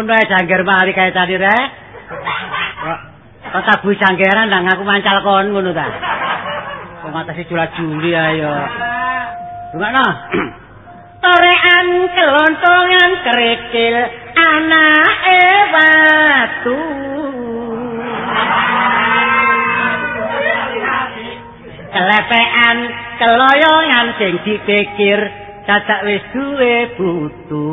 ngono ae jangger mari kae tadi rek. Kok tabu janggeran nang aku mancal kon ngono ta. Kok ngatasi jula-juli ayo. Gimana? Torean kelontongan kerikil anake watu. Kelepean keloyongan sing dipikir dadak wis duwe butu.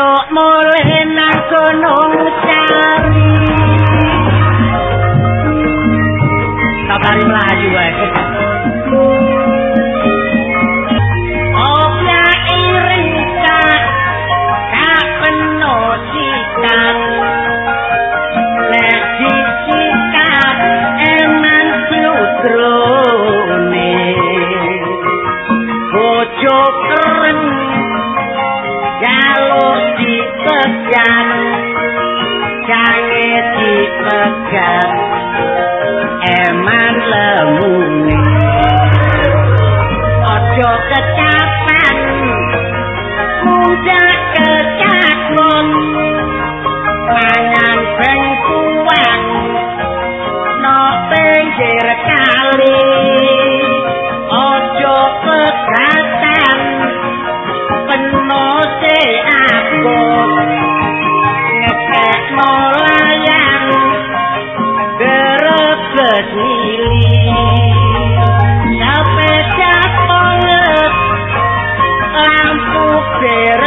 Ayo mulai nang gunung cari. Sabari melayu wae. Eman lemune Ojo kecapan Lampu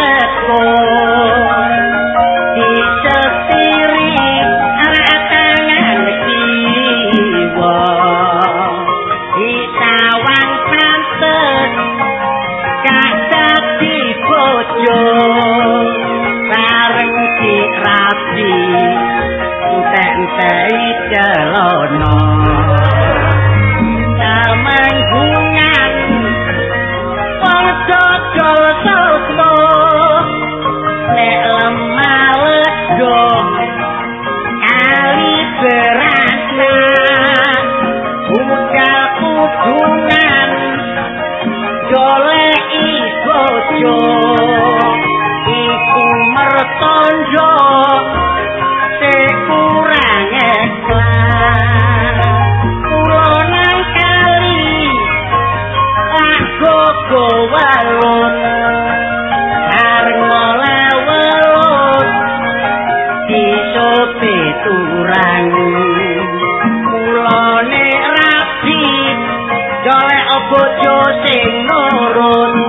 nurut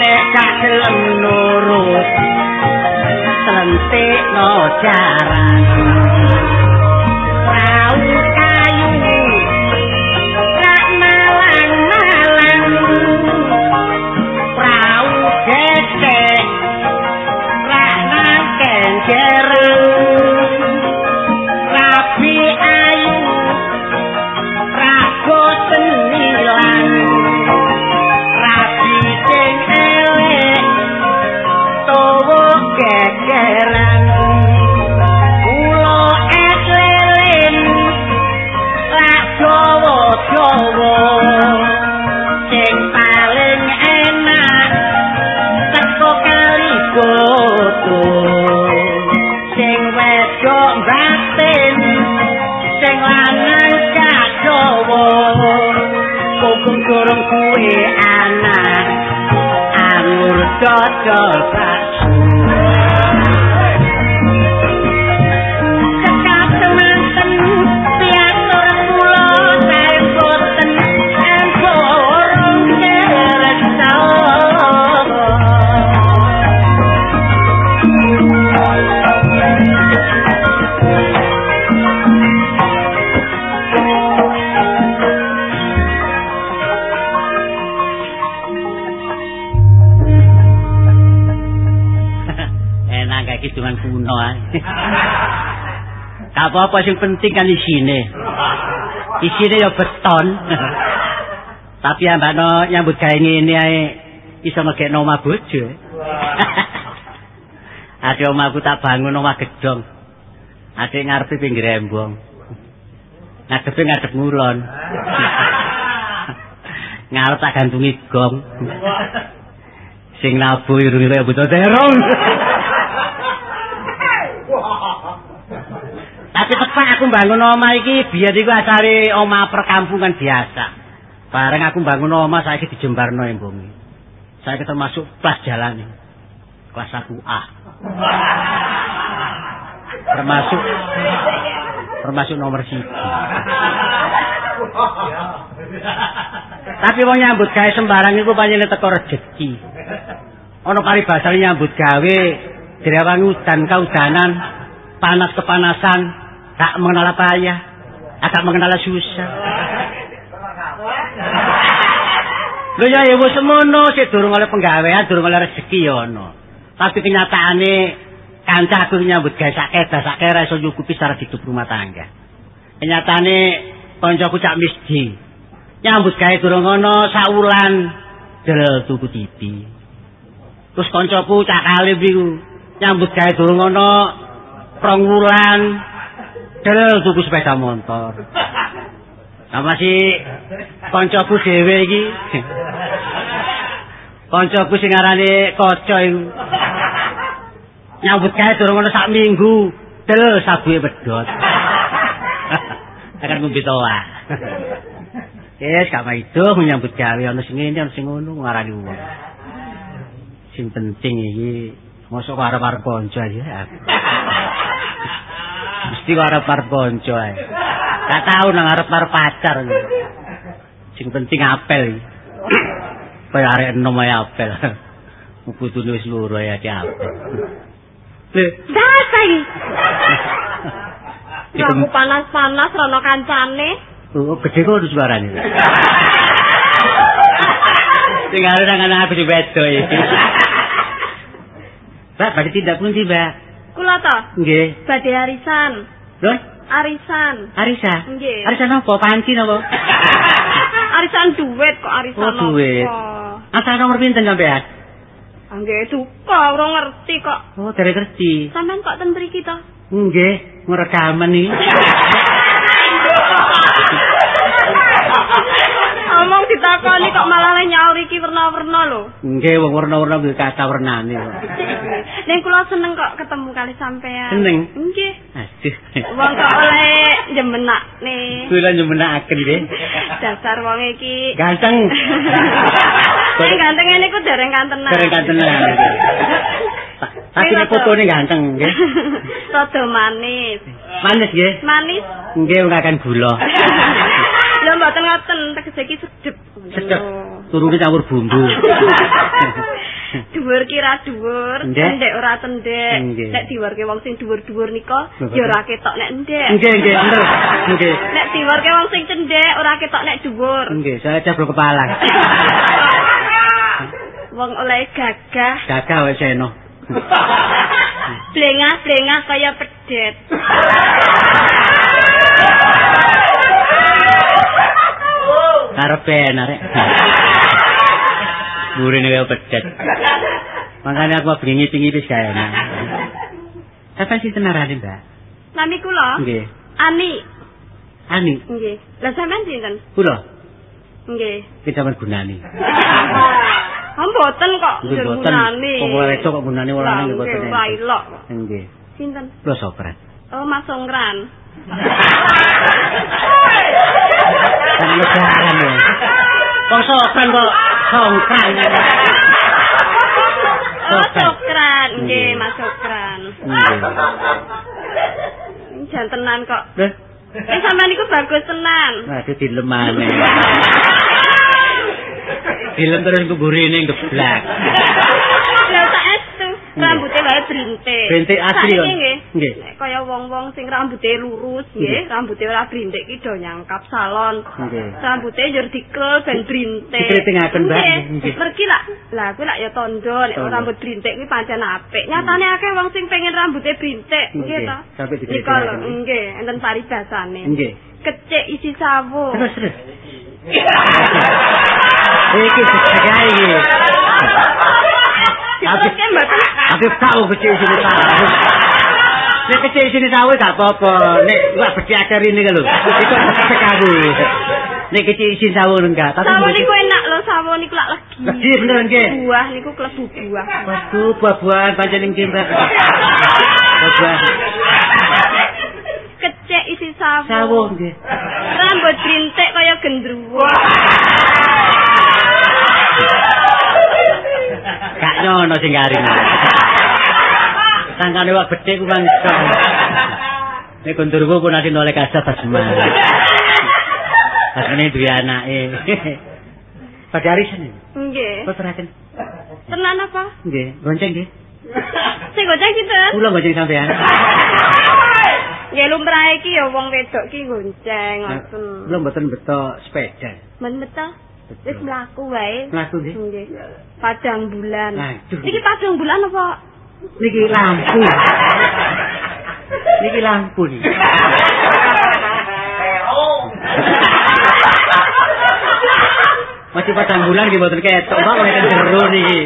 Nek gak nurut Selentik no jaran Apa-apa sing penting kan isine. Isine ya beton. Tapi ambakno nyambut gawe ngene ae iso ngekekno omah bojo. Ade omahku tak bangun omah gedong. Adik ngarepe pinggir embong. Ngadepe ngadep ngulon. Ngarep tak gantungi gong. Sing nabu irung-irung buta terong. Tapi tepat aku bangun omah iki biyen iku asale omah perkampungan biasa. Bareng aku bangun omah saiki dijembarno embong. Saiki termasuk pas jalan Kelas 1A. termasuk termasuk nomor siji. Tapi wong nyambut gawe sembarang iku panjenengan teko rejeki. Ana paribasane nyambut gawe direwang udan kaudanan, panas kepanasan, tak mengenal apa ya, agak mengenal susah. Lho ya ya wis semono, sik durung oleh penggawean, durung oleh rezeki ya ono. Tapi kenyataane kanca aku nyambut gawe sak kedah sak kere iso nyukupi secara hidup rumah tangga. Kenyataane kancaku cak misji. Nyambut gawe durung ono sak del tuku TV. Terus kancaku cak kalih iku nyambut gawe durung ono rong wulan del tuku sepeda motor. Sama si kancaku dhewe iki. Kancaku sing arane kaca iku. nyambut gawe durung ana sak minggu del sabuhe pedhot akan ngombe toa yes gak maido nyambut gawe ana sing ngene ana sing ngono ngarani wong sing penting iki mosok arep-arep kanca ya mesti arep-arep kanca ae gak tau nang arep-arep pacar sing penting apel kaya arek enom ae apel Muputune wis loro ya ki apel. Dasa iki. Aku panas-panas rono kancane. Oh, gede kok suarane. Tinggal nang ana aku dibedo iki. Mbak, badhe tindak pun tiba. Kula to? Nggih. Badhe arisan. Lho? Arisan. Arisa? Nggih. Arisan apa? Panci napa? arisan duit kok arisan oh, duit. Asal nomor pinten sampean? Nggih, suka ora ngerti kok. Oh, dari ngerti. Sampeyan kok ten mriki to? Nggih, ngrekaman iki. Omong ditakoni kok malah nyaur iki werna-werna lho. Nggih, wong werna-werna kuwi kata wernane kok. Ning kula seneng kok ketemu kali sampean. Seneng? Nggih. Aduh. Wong kok oleh jemenak nih. Kuwi lan jemenakaken nggih. Dasar wong iki. Ganteng. Sing ganteng ngene ku dereng kantenan. Dereng kantenan. Tapi nek fotone ganteng nggih. Rada manis. Manis nggih? Manis. Nggih, ora kan gula. Ya mboten ngoten, tegese iki sedep. Sedep. Turune campur bumbu. Dhuwur kira dhuwur, ndek ora tendek. Nek diwarke wong sing dhuwur-dhuwur nika ya ora ketok nek ndek. Nggih, nggih, bener. Nggih. Nek diwarke wong sing cendek ora ketok nek dhuwur. Nggih, saya cabro kepala. wong oleh gagah. Gagah wis eno. Blengah-blengah kaya pedet. Karepe narek. Burine kaya pedet. Makanya aku bengi tinggi wis gawe. Kapan sih tenarane, Mbak? Nami kula? Nggih. Ani. Ani. Nggih. Lah sampean sinten? Kula. Nggih. Kita men gunani. Oh, mboten kok gunani. Kok ora kok gunani ora nang mboten. Nggih, ora ilok. Nggih. Sinten? Kula sopran. Oh, Mas Songkran. Kan lebaran ya. Kok sopran kok songkran. Oh, Sokran. Nggih, Mas Sokran. Nggih. Jantenan kok. Lho, Eh sampean iku bagus tenan. Waduh dilemane. Dilem terus kuburine geblak. Lah tak estu, rambuté brintik. Brintik asli kok. Nggih. Nek kaya wong-wong sing rambuté lurus nggih, rambuté ora brintik ki do nyangkap salon. Nggih. Rambuté njur dikel ben brintik. Dikritingaken, Mbak. Nggih. Nggih. Mergi lah. Lah kuwi lak ya tondo nek rambut brintik kuwi pancen apik. Nyatane akeh wong sing pengen rambutnya brintik, nggih to. sampai dikritingaken. lho, nggih, enten paribasane. Nggih. Kecik isi sawu. Terus terus. Iki segae Aku tahu kecil sini tahu. Nek kecil sini sawe gak apa-apa. Nek gak becik akar ini lho. Iku sekawu. Nek kecil sini sawe enggak. Tapi sawe niku enak lho, sawe niku lak legi. Legi bener nggih. Buah niku klebu buah. Waduh, buah-buahan pancen ning kimpret. Buah. Kecik isi sawo. Sawo nggih. Rambut brintik kaya gendruwo. Gak nyono sing garing. Tangkane wak bedhe ku mangsa. Nek kondurku pun ati nolek kasar pas semar. Asmane duwe anake. Pada arisan iki. Nggih. Poteraken. Tenan apa? Nggih, gonceng nggih. Sing gonceng sinten? Kula gonceng sampean. Nggih lumrah iki ya wong wedok ki gonceng ngoten. Kula mboten beto sepeda. Men beto? Wis mlaku wae. Mlaku nggih. Nggih. Padang bulan. Aduh. Iki padang bulan apa? Niki lampu. Niki lampu nih. Masih padang bulan nggih mboten ketok, Pak, nek jero niki.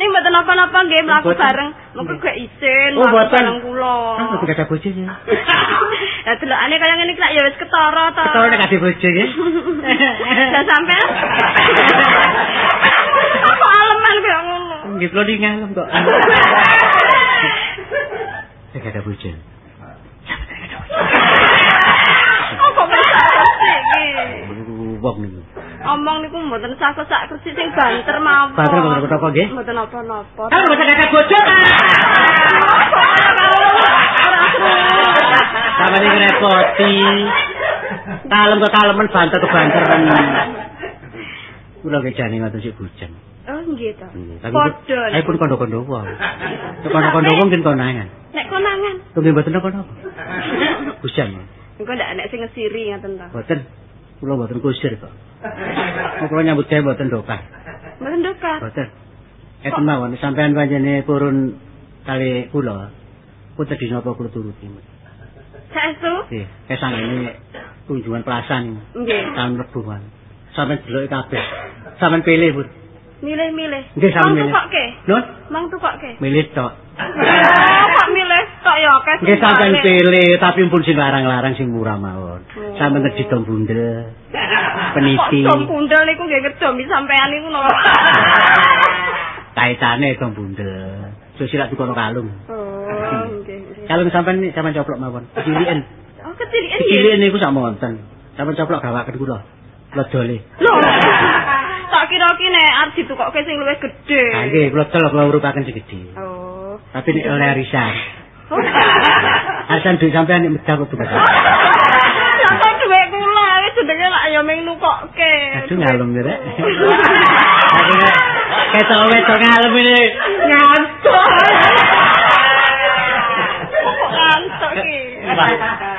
Ini mboten apa-apa nggih mlaku bareng. Mengko gak isin Oh, bareng kula. Ah, mboten ada bojo ya. Ya delokane kaya ngene iki lak ya wis ketara to. Ketara nek ada bojo ya. Lah sampean. Apa aleman kaya ngono? Nggih kula di ngalem kok. Nek ada bojo. Oh, kok bisa iki? Wong niku. Omong niku mboten sakit sak kersi sing banter mawon. Banter mboten apa-apa nggih? Mboten apa-apa. Kan mboten ada bojo ta. Sama ini repoti. Kalem ke kalemen banter ke banteran. Kula ge jane ngoten sik bujan. Oh nggih to. Tapi Padha. ayo pun kondo-kondo wae. Nek kondo-kondo wong kin konangan. Nek konangan. Tunggu mboten kono. Bujan. Engko ndak enek sing ngesiri ngaten to. Mboten. Kula mboten kusir kok. Kula nyambut gawe mboten dokah. Mboten dokar. Mboten. Eten mawon sampean panjene purun kali kula. Puter di napa kula turuti. Saestu? Nggih, kesang ini kunjungan pelasan Nggih. tahun rebuan. Sampai deloke kabeh. Sampai pilih, Bu. Milih-milih. Nggih, sampean Mang tukokke. Nun, Mang tukokke. milih tok. Kok milih tok ya akeh. Nggih sampean pilih, tapi pun sing larang-larang sing murah mawon. Oh. Sampeyan ngedidom bundel. peniti. Kok dom pundel niku nggih ngedomi sampean niku no. Kaitane dom bundel. Sosial tukono kalung. Oh, nggih. nggih. Kalung sampean sampean coplok mawon. Keciliken. Oh, kecilikan Keciliken niku sak monten. Sampeyan coplok gawaken kula. Kula dole. Lho. Tak kira ki nek arep ditukokke sing luwih gedhe. Ah nggih, kula dol kula urupaken sing gedhe. Oh. Tapi nek oleh arisan. Arisan duit sampean nek medal kok tugas. Lah kok dhuwit kula wis jenenge lak ya ming nukokke. Aduh ngalem ya, Rek. Aku nek ketok wedok ngalem ini ngantuk.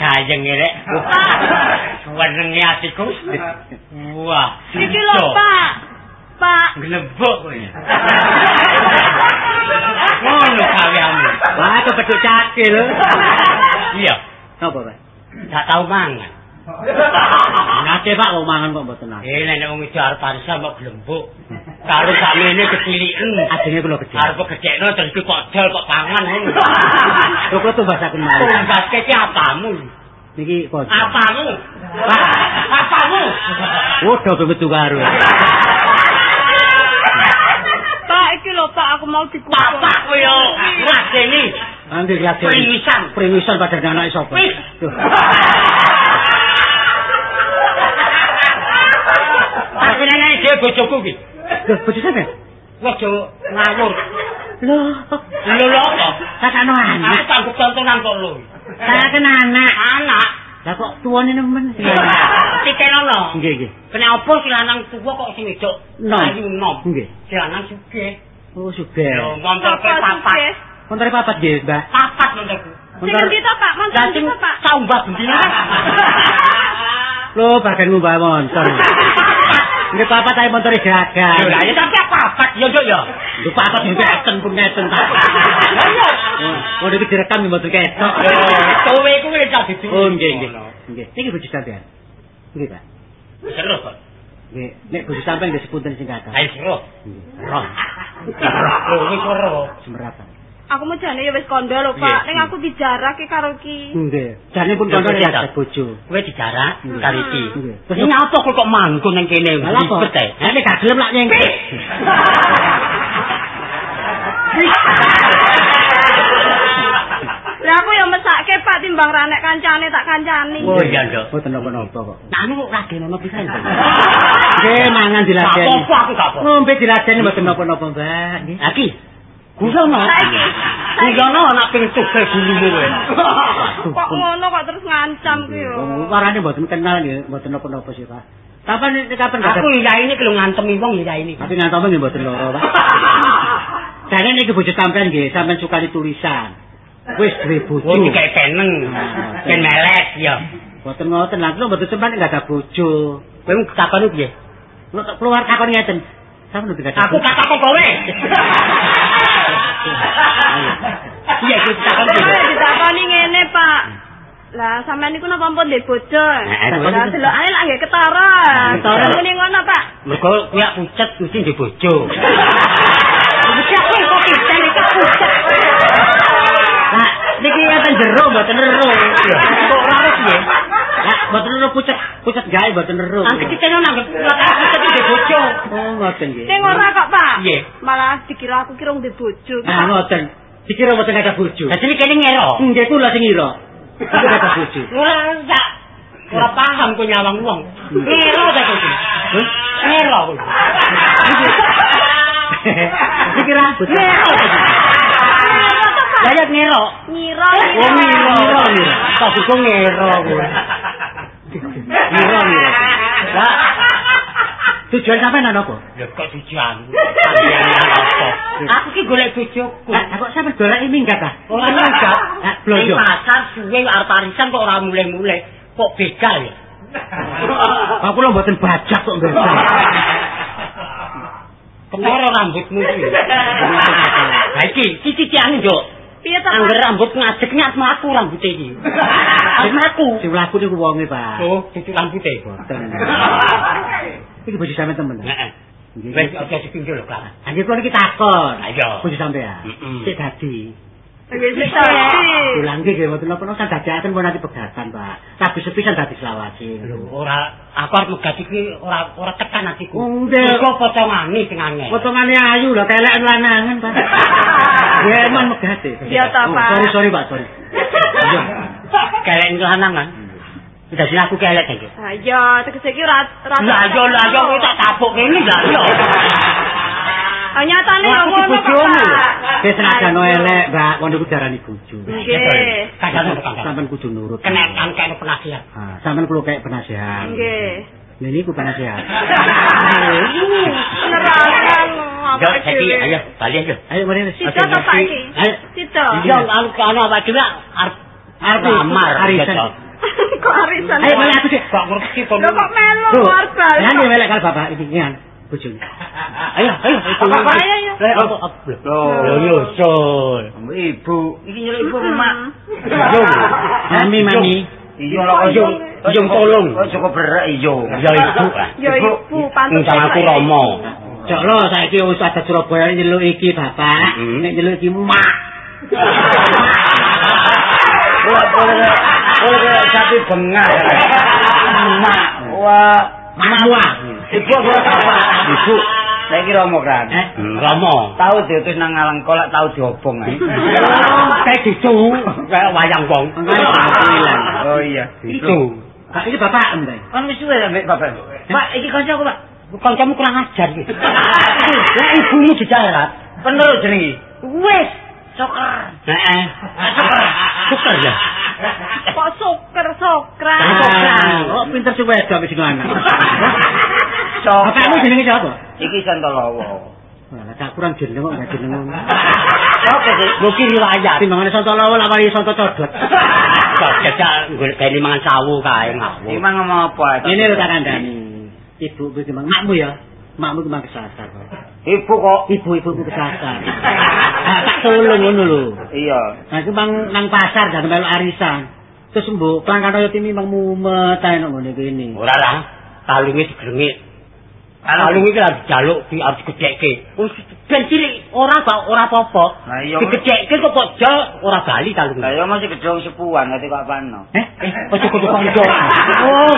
Gayeng ya, Rek. Wenenge atiku. Wah, Iki lho, Pak. Pak. Glebok kowe. Ngono gaweanmu. Wah, kepedhok cakil. Iya, Napa, Pak? gak tau mangan. Nate Pak kok mangan kok mboten nate. Eh, nek wong iki arep arisan kok glembuk. Karo sakmene keciliken. Ajenge kula gedhe. Arep kecekno terus kok dol kok pangan ngono. Lho kula tumbasaken malih. Tumbaske iki apamu? Niki kok. Apamu? Apamu? Oh, do metu karo. Iki lho Pak aku mau dikumpul. Bapak kowe yo ngajeni. Nanti lihat Pringisan. Pringisan pada anak sapa? Aku nene dhewe bojoku ki. Loh, bojo sampean? Aja ngawur. Loh, Lho lho apa? kakakno Aku anak. sanggup tontonan kok lho. Kakakno anak. Anak. Lah kok tuane nemen. Titenono. Nggih, nggih. Kena apa si lanang tuwa kok sing wedok? Nom. Ayu nom. Nggih. Si lanang sugih. Oh, sugih. Lho, montor Apa papat. sih? Montore papat nggih, Mbak. Papat montorku. Sing endi to Pak? Montor to Pak? saumbah bendina. Lho, bagian ngubah motor. Nggih papat ae montore Lho, gagal. lah ya tapi apa papat ya yo yo. Lho papat nggih eten pun ngeten ta. Yo. Oh, iki direkam motor ketok. Kowe iku wis tak didu. Oh, nggih, nggih. Nggih. Niki bojo sampean. Nggih, Pak. Seru kok. Nggih, nek bojo sampean nggih sepunten sing kathah. Ayo seru. Nggih. Roh. Oh, wis seru. Semeratan. Aku mau jane ya wis kondo lho, Pak. Ning aku dijarak ki karo ki. Nggih. Jane pun kondo ya bojo. Kowe dijarak karo iki. Terus nyapa kok kok manggon ning kene ribet ae. Nek gak gelem lak nyengke. Lah aku ya mesake Pak timbang ra nek kancane tak kancani. Oh iya, Nduk. Boten napa-napa kok. Anu kok ragene ono pisan. Nggih, mangan diladeni. Apa aku gak apa. Ngombe diladeni boten napa-napa, Mbak. Nggih. Aki. Gusono. Gusono anak ping tugas gulumu kowe. Kok ngono kok terus ngancam ki yo. Oh, warane mboten kenal nggih, mboten napa-napa sih, Pak. Kapan iki kapan Aku ya ini kalau ngantemi wong ya ini. Tapi ngantemi nggih mboten loro, Pak. Jane niki bojo sampean nggih, sampean suka tulisan. Wis duwe bojo. Oh, iki peneng. Ben melek ya. Mboten ngoten, lha kula mboten sempat enggak ada bojo. Kowe kapan piye? Lu keluar takon ngeten. Sampeyan udah Aku kata kok kowe. Iya, iki takon? Ditakoni ngene, Pak. Lah sampean niku napa ampun ndek bojo? Lah delokane lak nggih ketara. Ketara muni ngono, Pak. Mergo kuwi pucet mesti ndek bojo. Pucet kok kok pucet iki pucet. Lah niki ngaten jero mboten ero. Kok ora harus piye? Lah mboten ero pucet, pucet gawe mboten ero. Angkat kita nanggep pucet ndek bojo. Oh, ngoten nggih. Sing ora kok, Pak. Piye? Malah dikira aku kira ndek bojo. Ah, ngoten. Dikira mboten ada bojo. Dadi iki kene ngero. Nggih kula sing ngira. Aku ada bojo. Ora enggak. Ora paham kok nyawang wong. Ngero ta kok. Ngero. Dikira bojo. Ngero. Lah ya ngero. Ngira. Oh ngero. Ngero ngero. Tak ngero kowe. Ngiro ngiro. Lah tujuan sampean ana apa? Ya kok tujuan. Apa? Aku ki golek bojoku. Lah kok sampean golek minggat ah? Ora minggat. Lah blojo. Pasar suwe arep arisan kok ora mulai-mulai. Kok begal ya? Aku lho mboten bajak kok begal. Kemoro rambutmu iki. Lah iki cicicane, Nduk. Piye ta? Angger rambut ngadeg nyat aku rambut iki. Arep aku. Sing mlaku niku wonge, Pak. Oh, cucu rambut e. Boten. Iki bojo sampean temen. Heeh. Nggih. Wis aja dipinggil lho, Kak. Anggih kula iki takon. Ayo. Bojo sampean. Sik dadi. Nggih dadi. Ulang nggih mboten napa-napa kan dadiaken pun nanti pegatan, Pak. Tapi sepisan dadi selawase. Lho, ora aku arep megat iki ora ora tekan atiku. Oh, nggih. Kok potongane sing angel. Potongane ayu lho, kelek lanangan, Pak. Ya emang megate. Iya ta, Oh, Pak. Sorry, sorry, Pak, sorry. Iya. kelek lanangan. Sini aku kelek iki. Ha iya, tegese iki ora ora. Lah yo lah yo kowe tak tapuk kene lah yo. Ah nyatane Oh, yo aku ngono kok. bojomu lho. Pak. Wis senajan elek, Mbak, wong niku darani bojo. Nggih. Sampeyan kudu nurut. Kena kan kene penasihat. Ah, sampeyan kudu kayak penasehat. Nggih. Lha niku penasehat. Nerangan apa Yo saiki ayo bali ayo. Ayo mari wis. Sida ta Pak iki? Ayo. Sida. Yo anu ana apa dhewe arep Arep lamar gitu. Kok arisan. Ayo mari aku sih. Kok ngerti to. Lho kok melu Tuh, luar bal. Lah nek melek karo bapak iki ngan bojone. Ayo ayo. Apa ayo yo. Apa apa. Lho yo sol. Ibu, iki nyeluk ibu Hmm. mak. Yo. Mami mami. Iya lah Yo yo tolong. Cukup berak iya. Ya ibu. Yo ibu pantes. Enggak aku romo. Cok lo saiki wis ada Surabaya nyeluk iki bapak, Hmm. nek nyeluk iki mak. Wah, boleh boleh sapi bengah. Mak, wah, Mak wah. ibu apa bapak? Ibu. Saya kira mau kan. Eh, Romo. Tahu diutus nang ngalang kolak tahu diobong ae. Kayak dicu kayak wayang wong. Oh iya. Itu. Kak iki bapak mbak. Kan wis suwe ambek bapak. Pak, iki kancaku, Pak. Kancamu kurang ajar iki. Lah ibumu dijarat. Bener jenenge. Wis, soker. Heeh. Soker. Soker ya. Kok soker sokra. Ah, oh pinter sih wedok wis ngono. Sok. Bapakmu jenenge sapa? Iki Santolowo. Lah gak kurang jeneng kok gak jeneng. Oke sih. Mugi riwayat. Timbangane soto lawa lah mari soto codot. Kok jajak golek bali mangan sawu kae ngawur. Imang ngomong apa? Ini lho tak kandhani. Ibu timbang makmu ya. Makmu ku mang kesasar. kok. Ibu kok. Ibu-ibuku kesasar. Ah, tak tolong ngono lho. Iya. Nah, itu bang nang pasar dan melu arisan. Terus mbok pelanggan kaya timi mang mumet ae nang ngene kene. Ora lah. Kalunge digrengit. Kalung iki lagi jaluk di harus digecekke. Wis ben cilik ora kok ora apa-apa. Lah iya. Kok kok jal ora bali kalung. Lah ya masih gedong sepuan ngerti kok apano. Eh, eh, ojo kudu kanca. Oh,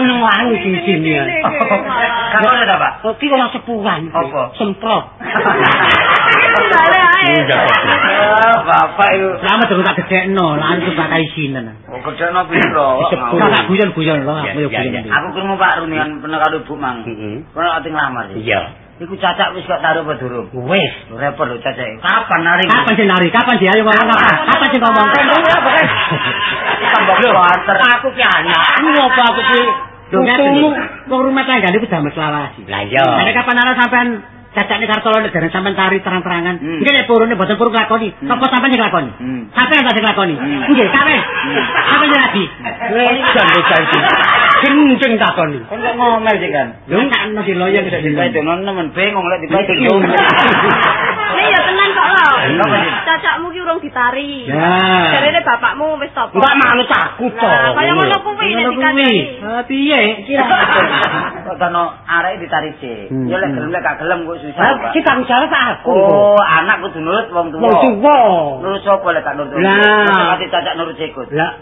meneng wangi sing sini. Kamu ada Pak? Oh, ki ora sepuhan. Apa? Semprot. Bapak itu. Lama durung tak gedekno, lan coba kai sinen. Oh, gedekno piro? Disebut. Tak guyon-guyon lho, aku yo guyon. Aku krungu Pak Runian pernah karo Ibu Mang. Heeh. Kono ati nglamar. Iya. Iku cacak wis kok taruh apa durung? Lho, Repot lho cacak. Kapan nari? Kapan sih nari? Kapan sih ayo ngomong apa? Kapan sih ngomong? Tambah. Aku ki anak. Ngopo aku ki Lho ngene wong rumah tangga niku damel selawasi. Lah iya. Nek kapan ana sampean cacakne Kartolo nek dereng sampean tari terang-terangan. Hmm. Nek purune boten purun lakoni. Hmm. Apa sampean sing lakoni? Hmm. Sampean ta sing lakoni? Hmm. Nggih, sampean. Sampean sing lagi. Wejan bocah iki. Kenceng takoni. Kon kok ngomel sih kan? Lho tak ono diloyo nek Dibae dene. dono nemen bingung lek. Ini ya tenan kok? Cacakmu ki urung ditari. Ya. Jarene bapakmu wis topo. Enggak manut aku to. Kaya ngono kuwi nek dikandani. Ah piye? Kok dono arek ditari sih. Hmm. Ya lek gelem lek gak gelem kok susah. Lah Pak. ki tanggung jawab aku. Oh, anak kudu nurut wong tuwa. Wong tuwa. Nurut sapa lek gak nurut? Lah. Ati cacak nurut sikut. Lah,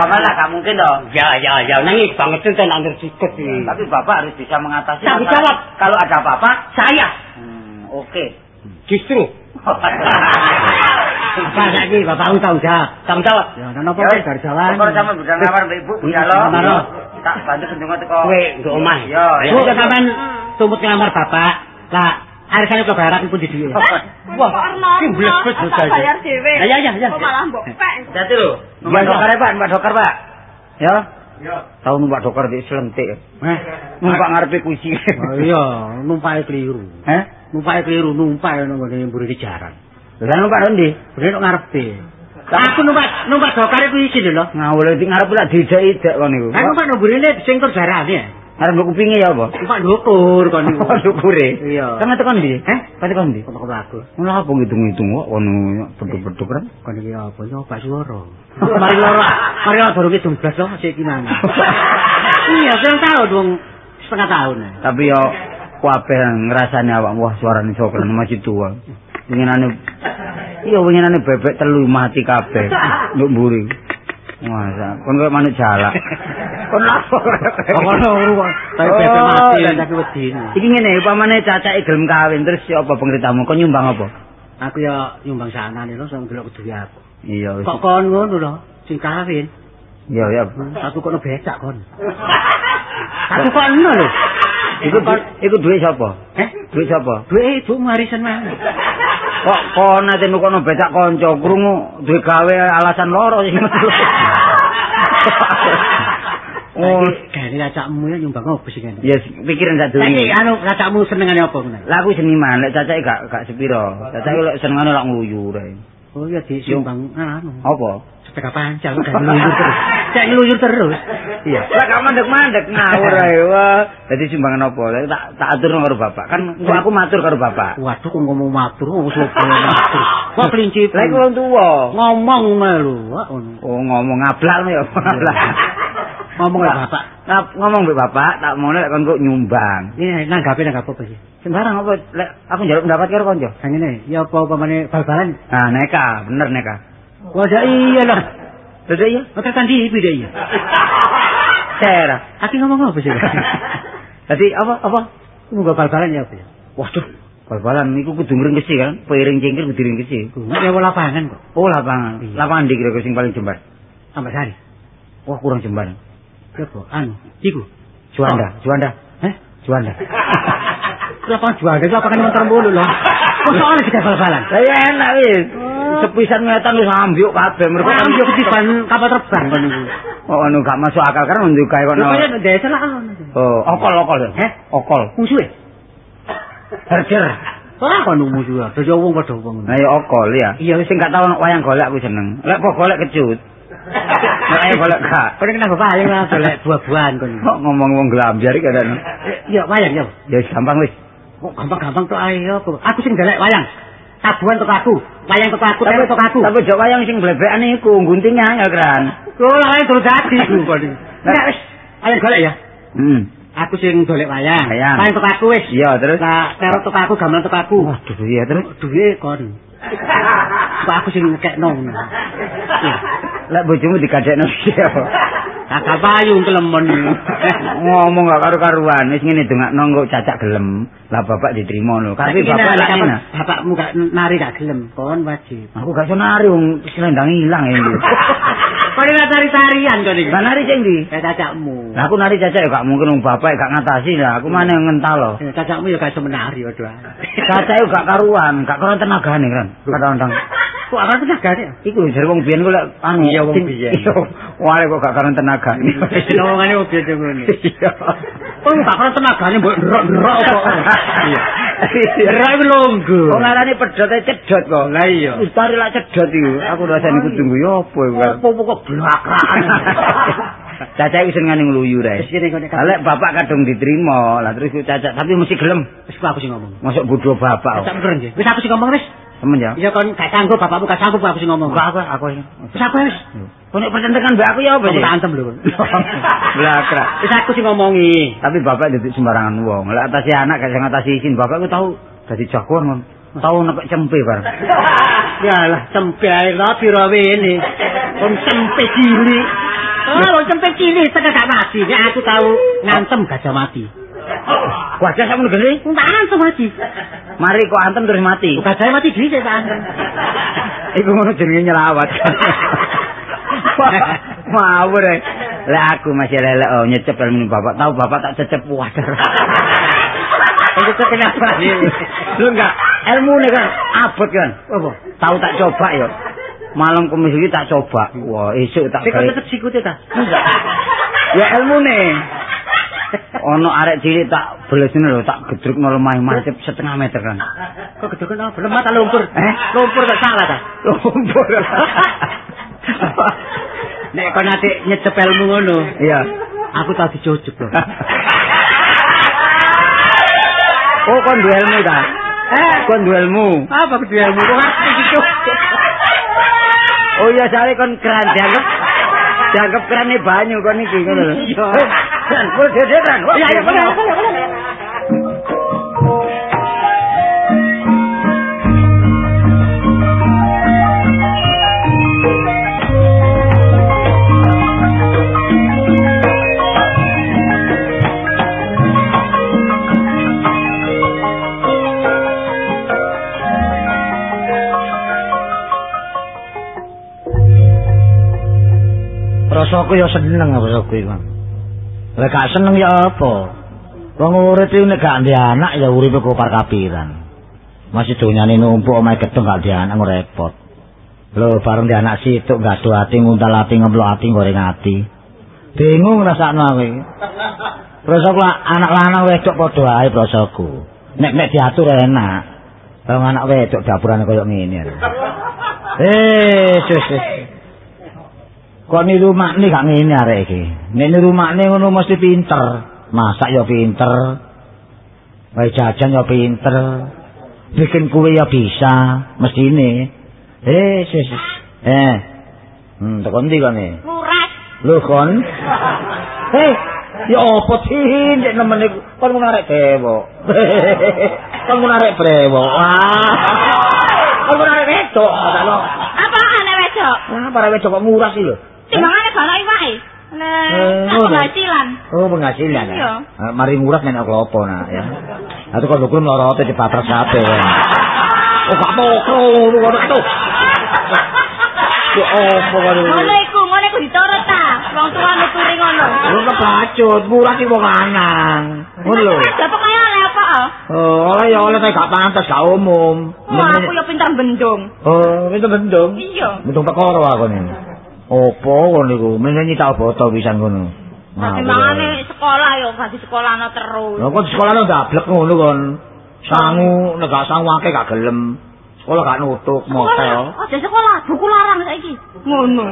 Bapak lah gak mungkin dong. Ya ya ya nangis banget itu nang sikut iki. Tapi bapak harus bisa mengatasi. Tanggung masalah. jawab. Kalau ada apa-apa, Saya hmm, oke. Justru Apa saiki bapakmu tau jawab? tanggung jawab. Ya, ana apa bar jalan. Kalau sama budal ngamar mbak ibu, lo. Tak bantu kendungan teko. Kowe nduk omah. Yo, Bu, sampean tumput ngamar bapak. Lah, arisane kok bayaran pun di dhuwit. Wah, Ki blebet bocah iki. bayar dhewe. Ya, ya, ya, ya. Kok malah mbok pek. Jadi lo, numpak Ya, ya. dokar ya pak, numpak dokar pak. Ya. Tahu numpak dokar di selentik. Eh, Numpak ngarepe kuci. oh iya, numpake keliru. Heh? Numpake keliru, numpak nang ngene mburi jaran. Lah numpak ndi? Bener kok ngarepe. Aku numpak numpak dokar iku iki lho. Ngawul iki ngarep lak dijak-ijak kon niku. Kan numpak nang mburine sing tur jarane ya. Ngarep mbok kupinge ya apa? Numpak ndukur kon niku. Syukure. Iya. Kan tekan ndi? Eh? Kan tekan ndi? Kok kok aku. Ngono apa ngitung-ngitung kok ono beduk-beduk kan? Kon iki apa yo Pak Suworo. Mari loro. Mari loro durung 17 lho sik iki nang. Iya, sing tau dong setengah tahun. ya. Tapi yo kabeh ngrasani awak wah suarane sokran masih tua. Winginane Iya winginane bebek telu mati kabeh. Nduk mburi. Masa kon kok manuk jalak. Kon lapor. Ngono urung. Tapi bebek mati tapi wedi. Iki ngene upamane cacake gelem kawin terus ya apa pengritamu kon nyumbang apa? Aku ya nyumbang sanane lho sing delok kudu aku. Iya. Kok kon ngono lho sing kawin. Iya ya. Aku kok becak kon. Aku kok ngono lho. Iku iku duit sapa? Eh, Duit sapa? duwe ibu warisan mana? Kok kon ate nukono becak kanca krungu duwe gawe alasan loro sing Oh, gane cacakmu ya nyumbang opo sing ngene? ya pikiran sak Saiki dunia. anu cacakmu senengane opo ngene? Lah aku seniman, lek cacake gak gak sepiro. Cacake lek senengane lak ngluyu ae. Oh iya disumbang anu. Apa? Setengah pancal kan ngeluyur terus. Cek ngeluyur terus. Iya. Lah gak mandek-mandek ngawur ae. Wah, dadi sumbangan apa? Lek tak tak atur karo bapak. Kan kok aku matur karo bapak. Waduh kok ngomong matur kok sopo matur. Kok kelinci. Lah iku wong tuwa. ngomong. Wah, ngono. Oh, ngomong ngablak ya. Ngomong karo bapak. Ngomong mbek bapak, tak mau lek kon kok nyumbang. Ini nanggapi nanggap apa sih? Sembarang apa lek aku njaluk pendapat karo kanca. Kan ini, ya apa pamane bal-balan? Nah, neka, bener neka. Wah, ya iya lah. Dede ya? Oh, tekan di ibu deh iya. Sera. Aku ngomong apa sih? Dadi apa apa? Muga bal-balan ya apa ya? Waduh, bal-balan niku kudu ngringkesi kan, piring cingkir kudu ngringkesi. Nggak ya lapangan kok. Oh, lapangan. Iya. Lapangan di kira sing paling jembar. Tambah sari. Wah, kurang jembar. Apa? Anu, iku. Juanda, Juanda. Eh? Juanda. Lapangan jual, jadi lapangan motor mulu loh. Kok soalnya kita bal-balan? Ya enak wis. Sepisan ngetan wis ambyuk kabeh mergo Kok kan ambil ketiban kapal terbang kan itu? Oh, anu gak masuk akal kan nunjuk kae kono. Pokoknya desa lah. Oh, okol okol. Eh? Okol. Musuh Herjer. Ora kono musuh ya. Dadi wong padha wong. Nah, ya okol ya. Iya, wis sing gak tau wayang golek aku seneng. Lek kok golek kecut. Lek ayo golek gak. Kok kenapa paling lah golek buah-buahan kono. Kok ngomong wong gelambiar iki kadang. Ya wayang ya. Ya gampang wis. Kok gampang-gampang tok ayo kok. Aku sing golek wayang. Tabuhan tok aku. Wayang tok aku, tapi tok aku. Tapi jok wayang sing blebekan iku guntingnya angel kran. Kok lah wayang terus dadi. Enggak wis. Ayo golek ya. Hmm. Aku sing golek wayang. Wayang. Tok aku wis. Iya, terus Lah, terus tok aku gamelan tok aku. Waduh, iya terus duwe kon. Kok aku sing ngekekno. lek bojomu dikadekno piye? Kakak payung kelemon. Ngomong gak karu-karuan, wis ngene dongakno kok cacak gelem. Lah bapak diterima lho. Tapi bapak lek ngene. bapakmu gak nari gak gelem, kon wajib. Aku gak iso nari wong selendang ilang ini. Kon ora tari-tarian kon iki. Lah nari sing ndi? Kayak cacakmu. Lah aku nari cacak ya gak mungkin wong bapak gak ngatasi lah. Aku mana ngental loh. Eh, Cacakmu ya gak iso menari waduh. Cacak yo gak karuan, gak karuan tenagane kan. Kadang-kadang Kok ora tenaga ya? iku jare wong biyen kok anu Iya, wong biyen. Iya, wale kok gak karuan tenaga. Ngomongane opo to ngono. Iya. Kok gak karo tenagane mbok ndrok-ndrok kok. Iya. Iku longgo. Wong ngarani pedhot e cedhot kok. Lah iya. Wis tari lak cedhot iku. Aku rasane iku tunggu yo opo iku. Opo kok blakrakan. Cacak iku senengane ngluyu Wis re. kene kene. Lah lek bapak kadung diterima, lah terus cacak tapi mesti gelem. Wis ku aku sing ngomong. Masuk bodho bapak. Cacak bener nggih. Wis aku sing ngomong wis. Temen ya. Iya kon gak sanggup bapakmu gak sanggup aku sing ngomong. Enggak aku aku. Wis aku wis. Kok nek pertentangan mbak aku ya apa sih? antem lho kon. Blakrak. Wis aku sing ngomongi. Tapi bapak dadi sembarangan wong. Lek atasi anak gak sing ngatasi isin, bapak ku tau dadi jagoan kon. Tau nepek cempe bareng. Ya lah cempe ae lho pira wene. Kon cempe cilik. Oh, wong cempe cilik tekan gak mati. Nek aku tau ngantem gajah mati. Wajah gede. Wong tak antem mati. Mari kok antem terus mati. Gajah mati dhisik tak antem. Iku ngono jenenge nyelawat. Mawur e. Lah aku masih lelek oh nyecep ilmu bapak. Tahu bapak tak cecep wadah. Itu kenapa? Lu enggak ilmu kan abot kan. Apa? Tahu tak coba ya. Malam kemis iki tak coba. Wah, esuk tak Sik kok tetep sikute ta? Ya ilmu nih. Ono arek cilik tak belesine lho, tak gedrukno lemah mancep setengah meter kan. Kok apa? Lemah ta lumpur? Eh? lumpur tak salah ta? Lumpur. Nek kon ate nyecep ilmu ngono, Iya. aku tau dicucuk lho. Oh, kon duwe ilmu ta? Eh, Kon duwe ilmu. apa kudu ilmu? Kok ngerti dicucuk? Oh iya, sare kon keran dianggap kerane banyu kon iki ngono lho. Keran, kok dede keran. Iya, iya, boleh, boleh, boleh. Rasaku ya seneng rasaku iku. Lah gak seneng ya apa? Wong urip iki nek gak ndek anak ya uripe kok kapiran. Masih donyane numpuk omahe gedung gak ndek anak ora repot. Lho bareng ndek anak situk gak do ati nguntal ati ngemplok ati goreng ati. Bingung rasakno aku iki. Rasaku anak lanang wedok padha ae rasaku. Nek nek diatur enak. Wong anak wedok dapurane koyo ngene. Eh, sus. Kok niru gak ngene arek iki. Nek niru makne ngono mesti pinter. Masak ya pinter. Wae jajan ya pinter. Bikin kue ya bisa, mestine. Eh, sis. Eh. Hmm, tekan ndi kene? Muras. Lho kon. Hei, ya apa sih nek nemen iku kon menarek dewo. kon menarek brewo. Wah. Kon menarek wedok, ngono. Apaan nek wedok? Wah, para wedok kok murah sih lho. Timbangane bala Lah, ngono. penghasilan. Oh, penghasilan ya. Iya. Eh, mari murah nek klopo nak ya. Atau kalau hukum lorote di papras kabeh. ya. Oh, gak mokro ngono ngono tuh. Ya apa karo. Ngono iku, ngono iku diturut ta. Wong tuwa nuturi ngono. Lu kebacut, murah ki wong lanang. Ngono lho. Lah pokoke oleh apa? ah? Oh, oleh ya oleh tapi gak pantas, gak umum. Wah, aku ya pinter bendung. Oh, itu bendung. Iya. Bendung perkara aku nih. Opo ngono iku? Meneni tau foto pisan ngono. Tapi mangane sekolah yo gak di terus. Lha kok sekolah lu gablek ngono kon. Sangu nek gak sangu akeh gak gelem. Sekolah gak nutuk motel. Oh, di sekolah buku larang saiki. Ngono.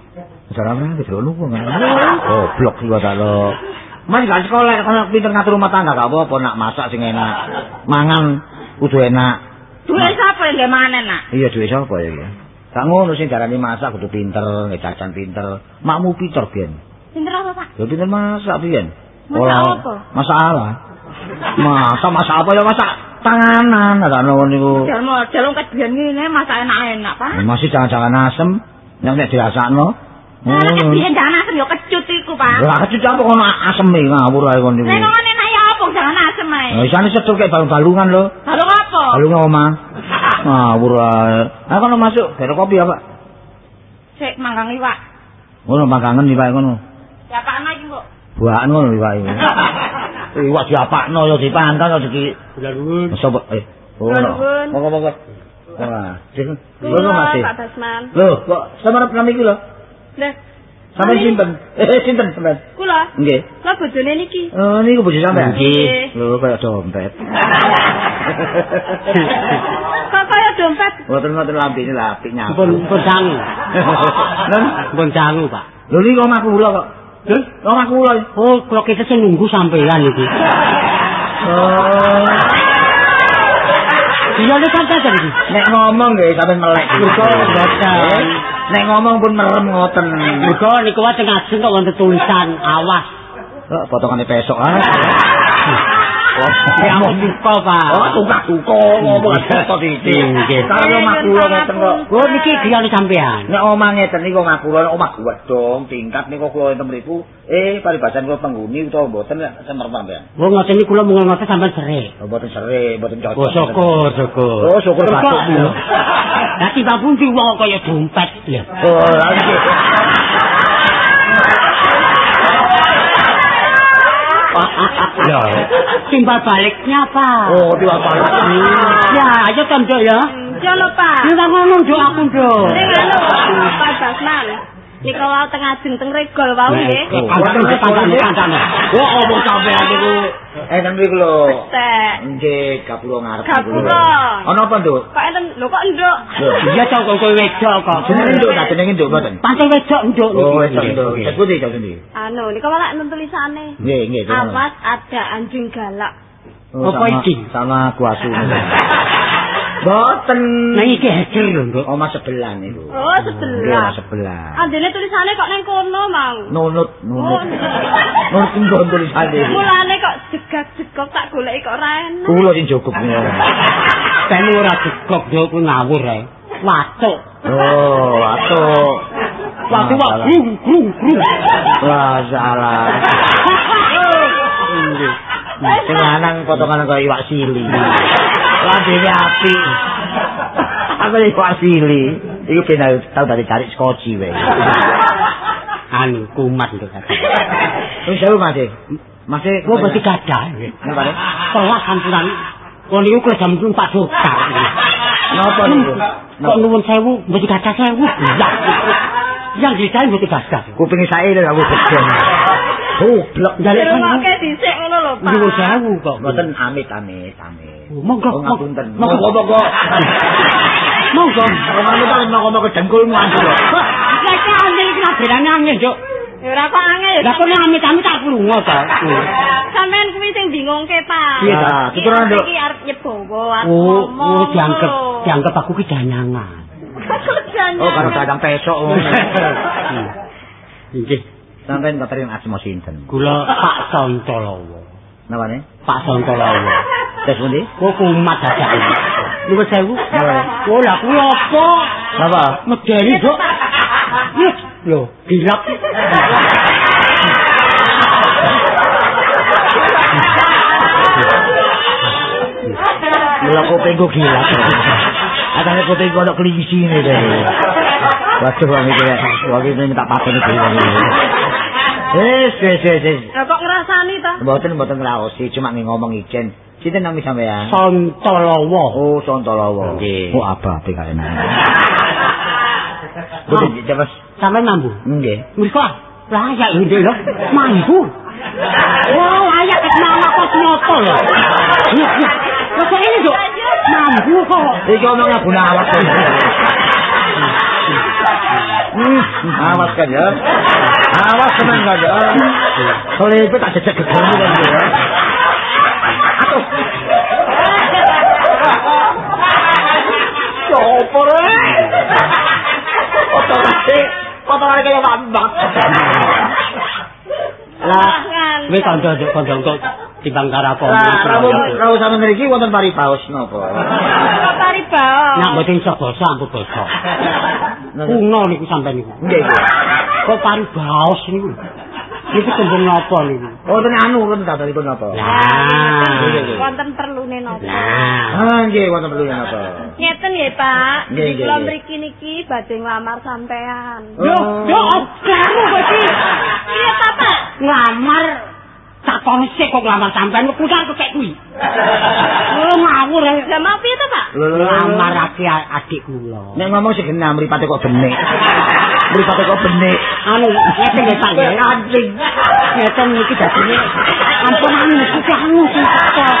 Nang iki lho kok. Goblok iki kok lo. Mas gak sekolah kalau pinter ngatur rumah tangga gak apa-apa nak masak sing enak. Mangan kudu enak. Duwe sapa yang gak manen nak? Iya duwe sapa ya ngono sing darani masak kudu pinter, nggih jajan pinter. Makmu pinter biyen. Pinter apa, Pak? Ya pinter masak biyen. Masak apa? Masalah. Masa masak apa ya masak tanganan ada ngono niku. Model model wong kebiyen ngene masak enak-enak, Pak. Masih jangan-jangan asem yang nek dirasakno. Nah, kebiyen jangan asem yo kecut iku, Pak. Lah kecut apa kono asem e ngawur ae kon niku. Nek ngono enak ya apa jangan asem ae. Lah isane sedur kayak balung-balungan lho. Balung apa? Balung omah. Ngawur ae. Ah kono masuk, gara kopi apa? Sik manggang iwak. Ngono kono. Ya Pak ana iki, Mbok. Buakan ngono iwak iki. Iwak diapakno ya dipangan ya iki. Bulan nuwun. Sopo eh. Oh, nuwun. Monggo-monggo. Wah, sing Kula, ngono Mas. Pak Basman. Lho, kok sampeyan nama iki lho? Lah, Sampeyan Mami. sinten? Eh, sinten sampeyan? kula. Nggih. Lah bojone niki. Oh, niku bojo sampeyan. Nggih. Lho, kaya dompet. Dompet? Mboten ngoten lambene lah apik nyapa. Pun pun sangu. Lho, Pun sangu, Pak. lho niku omah kula kok. Lho, Omah kula. oh, kula kita sing nunggu sampean iki. Oh. Iya, nek sampean iki. Nek ngomong nggih sampeyan melek. Mergo mboten. Nek ngomong pun merem ngoten. Mergo niku wae teng ajeng kok wonten tulisan awas. Kok potongane pesok ah. Ya buka, Pak. Oh, tukak-tuka ngomong foto iki. Nggih. Karo kok. Oh, griyane sampean. Nek omah ngeten niku nek omah gedhong tingkat niku kula enten mriku, eh paribasan kula penghuni utawa mboten semer sampean. Oh, ngoten niku kula mung ngoten sampean sere. Oh, Mboten sere, mboten cocok. Oh, syukur, syukur. Oh, syukur. Lah timbang pundi wong kaya dompet. Oh, lha Lho, timbal baliknya apa? Oh, tiwak balik. Ya, ayo kan, Dok ya. Ya lho, Pak. Kita ngomong Dok aku, Dok. Ning anu, Pak Basman. Nika wau teng ajeng teng regol wau nggih. Kancane kancane kancane. Oh, omong sampean niku. Eh, nang mriku lho. Nggih, gapura ngarep. Gapura. Ana apa, Nduk? Kok enten lho kok nduk. Iya, Cok, kok kowe wedok kok. Jenenge Nduk, tak jenenge Nduk mboten. Pantai wedok, Dok. Oh, wis Nduk. Sebut iki jenenge. Anu, nika malah enten tulisane. Nggih, nggih. Awas ada anjing galak. Oh, Apa sama- iki? Sama aku asu. Boten. Nah, iki hacker lho, Dok. Omah sebelah niku. Oh, sebelah. omah sebelah. Andene tulisane kok neng kono, Mang. Nunut, Oh, nunut. Nunut nggon tulisane. Mulane kok jegak-jegok tak goleki kok ora enak. Kulo sing cukup ngono. Temu ora cekok, Dok, ku ngawur ae. Watuk. Oh, atuk. Watuk kok Masalah. grung grung grung. Wah, salah. Sing lanang potongan kaya iwak sili. Lambene api. Apa iwak sili? Iku ben tau tadi cari skoci wae. Anu kumat Dok. Wis sewu Mas. Mas, Kok berarti gadah. Napa, Dek? Telah sampuran. Kok niku kok jam 4 dotar. Napa niku? Kok nuwun sewu, mesti gadah sewu. Yang dicari mesti gadah. Kuping saya lho aku gedhen. Goblok Jaluk kan. Dirungokke dhisik ngono lho, Pak. Nuwun sewu kok. Mboten amit amit. Oh, Monggo, Oh, monggo. ngapunten. Monggo. Monggo monggo. Monggo. Omane paling monggo-monggo dengkulmu anjir. Lah kok anjir iki nabrane angin, Cuk. Ya ora kok angel. Lah kok nek amit-amit tak lunga to. Sampeyan kuwi sing bingungke, Pak. Iya, ta. Tuturan, Dok. Iki arep nyebowo aku Oh, ngomong. oh lho. dianggap aku ki danyangan. Oh, karo dadang pesok. Nggih, Sampeyan keterin asma sinten? kula Pak Sontolowo. Namane? Pak Sontolowo. Tes pundi? Kok kumat dadak. Nuwun sewu. Oh, lah kuwi apa? Napa? Medeni, Dok. Lho, gilap. Mula kupingku gila. Atane kupingku ono klingsine to. Waduh wong iki. Wong iki tak pateni dhewe. Wis, wis, wis, wis. Lah kok ngrasani ta? Mboten mboten ngraosi, cuma ngi ngomong ijen. Sinten nami sampean? Sontolowo. Oh, Sontolowo. Nggih. Oh, apa ape kaya nang. Boten cepet. Sampe mambu. Nggih. Mriko layak lho, Ndek lho. Mambu. Oh, layak ket mama kok nyoto lho. Lah kok ini, Dok? Mambu kok. Iki omongnya guna awas kan. Hmm, awas kan ya. Awas tenang kan ya. Kalau itu tak jejak gedungmu kan ya. Atuh. Copo re. Potongane, potongane kayak wambak. Lah, Wis kandha kok timbang karo Lah, rawuh sampe mriki wonten paribaos napa? Paribaos. Nak mboten iso basa ampun basa. Kuno niku sampean niku. Nggih. Kok paribaos niku? Niku tembung napa niku? Oh, ten anu kan kabaripun napa? Lah. Wonten perlune napa? Lah. Ah, nggih wonten perlu napa? Ngeten nggih, Pak. Nggih, Kula mriki niki badhe nglamar sampean. Yo, yo, kamu berarti Iya, Pak. Ngamar sakon sik kok ngamar sampean kok pusat kok kayak kuwi. Oh, ngawur ya. Lah mau piye to, Pak? Ngamar aki adik kula. Nek ngomong sing genah mripate kok benik. Mripate kok benik. Anu, ngeten nggih Pak. Anjing. Ngeten niki dadine ampun anu mesti anu sing kok.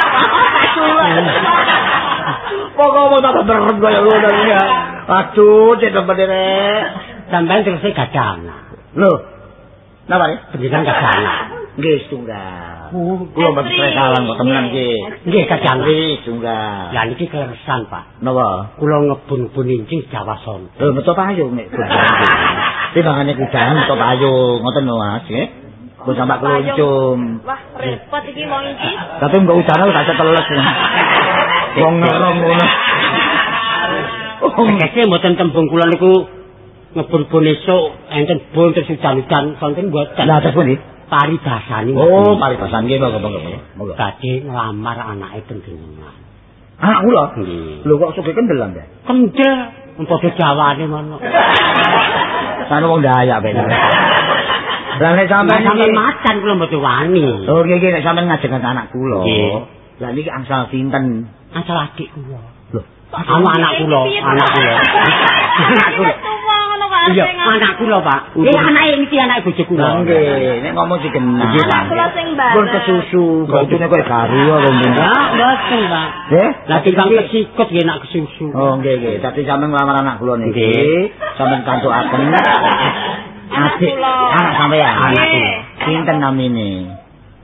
Mau tak berem kaya ngono ya. Aduh, cek tempat rek. Sampean terus gadang. Lho. Napa ya? Penjenengan gadang. Nggih, setunggal. Oh, Kula mboten rekalan kok temenan nggih. nggih gadang. Nggih, setunggal. Lah niki kleresan, Pak. Napa? Kula ngebun-bun incing Jawa Son. Lho, metu payung nek. Timbangane kudang metu payung, ngoten lho Mas, nggih. Kok sampak keluncum. Wah, repot iki wong iki. Tapi mbok udan tak teles. Wong ngerong ngono. Tegese mboten tembung kula niku ngebun-bun esuk enten bun terus udan-udan sonten mboten. Lah terus pundi? paribasane. Oh, paribasan nggih, monggo monggo. Badhe nglamar anake panjenengan. Anak kula. Nggih. Lho kok suge kendelan ya? Kendel padha jawane ngono. Sane wong Dayak ben. Lah nek sampean Sampeyan iki macan kula mboten wani. Oh, nggih nggih nek sampean ngajengan anak kula. Nggih. Lah niki angsal sinten? Asal adik kula. Lho, anak kula, anak kula. Anak kula. Kok Iya, sing anak kula, Pak. Eh, anake niki anake bojo kula. Lah nggih, nek ngomong sing genah. Nggih, Pak. Anak kula sing bareng. Pun kesusu, botune koyo garu apa mungkin. Ya, mboten, Pak. Nggih? Lah timbang kesikut nggih nak kesusu. Oh, nggih nggih. Dadi sampean nglamar anak kula niki, Nggih. sampean kantukaken Anak adik kula. anak sampean. Anak kula. Sinten namine?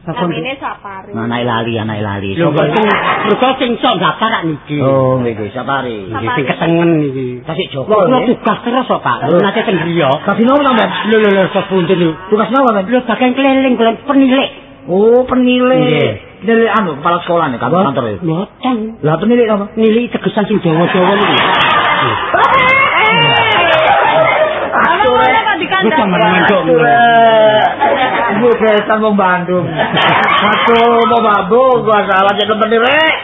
Namine Sapari. Anake lali, anake lali. Lho, Sapa mboten. Mergo sing sok daftar rak niki. Oh, nggih sapari. Nggih, sing ketengen iki. Tasik Joko. Kula tugas terus kok, Pak. Lho. Nate ten griya. Tapi nopo sampean? Lho lho lho sepunten lho. Tugas napa, Men? Lho bagian keliling kula penilik. Oh, penilik. Nggih. Penilik anu kepala sekolah nih, kantor kantor ya. Mboten. Lah penilik apa? Nilik tegesan sing Jawa-Jawa niku. Halo, halo, Pak dikandani. Wis sampeyan mandok. Ibu kesan wong Bandung. Satu mau babu, gua salah jadi penilik.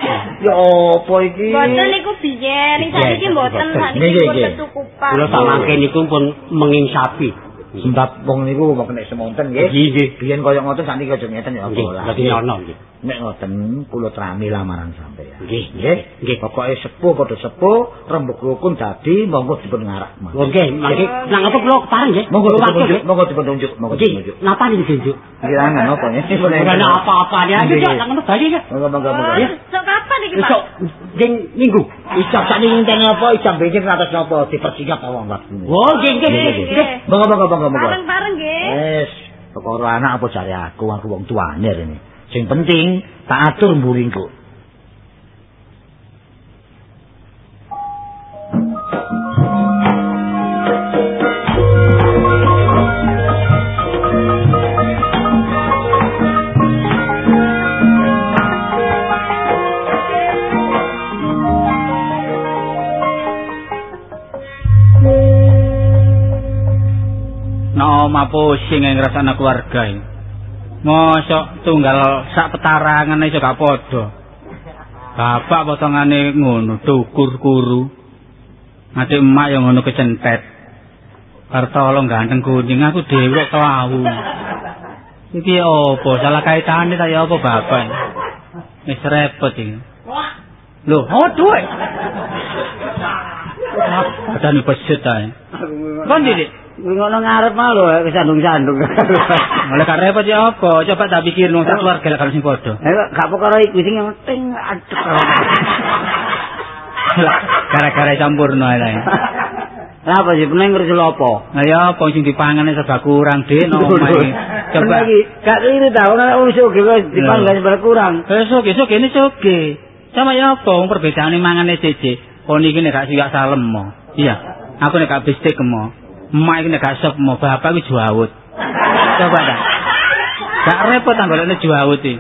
Ya opo iki? Mboten niku biyen, ning saiki mboten, sakniki ketukupan. Kula samangke niku pun mengingsapi. Sebab wong niku kok kena semonten nggih. Nggih, nggih. Biyen koyo ngoten saniki aja ngeten ya Nggih, apa dadi ono nggih. Nek ngoten kula trami lamaran sampeyan. Nggih, Nggih, nggih. Pokoke sepuh padha sepuh, rembug rukun dadi monggo dipun ngarak. Oh, nggih, mangke nang apa kula kepareng nggih. Monggo Kula dipun waktu, tunjuk, nggih. monggo dipun tunjuk, monggo Nggih, dipun tunjuk. napa niki tunjuk? Kirangan apa ya? Ora ana apa-apa ya. Ayo, Cok, nang ngono bali ya. Monggo monggo monggo. Sok kapan iki, Pak? Besok ding minggu. Ijab sak ngenten apa? Ijab becek atas napa? Dipersiap apa wong waktu. Oh, nggih, nggih, Nggih, nggih. nggih. Monggo monggo monggo monggo. Bareng-bareng nggih. Wes, perkara anak apa cari aku, aku wong tuane rene. Sing penting tak atur mburingku. Pusing yang ngerasa keluarga ini. Mosok tunggal sak petarangan iso gak podo. Bapak potongane ngono, tukur kuru. Nanti emak yang ngono kecentet. Kartolo ganteng kuning, aku dewe kelawu. Iki apa? Salah kaitannya tak ya apa bapak? Wis repot iki. Loh, oh duwe. Ada nih peset ae. Kon Dik? Ngono ngarep mah lho, kesandung-sandung. Oleh gak repot ya apa? Coba tak pikir nang sak keluarga lek sing padha. Eh, gak perkara iku sing penting aduh. Gara-gara campurno ae. Lah apa sih penting ngurus apa? Lah ya apa sing dipangane serba kurang dik no omahe. Coba gak keliru ta, ora wis oke kok dipanggan berkurang. besok besok ini soge. Sama ya apa wong perbedaane mangane jeje. Oh niki nek gak siyak salem mo. Iya. Aku nek gak bistik mo. Emak iki nek gak sop mo, bapak iki juawut. Coba dah. Gak repot ta golekne jawut iki.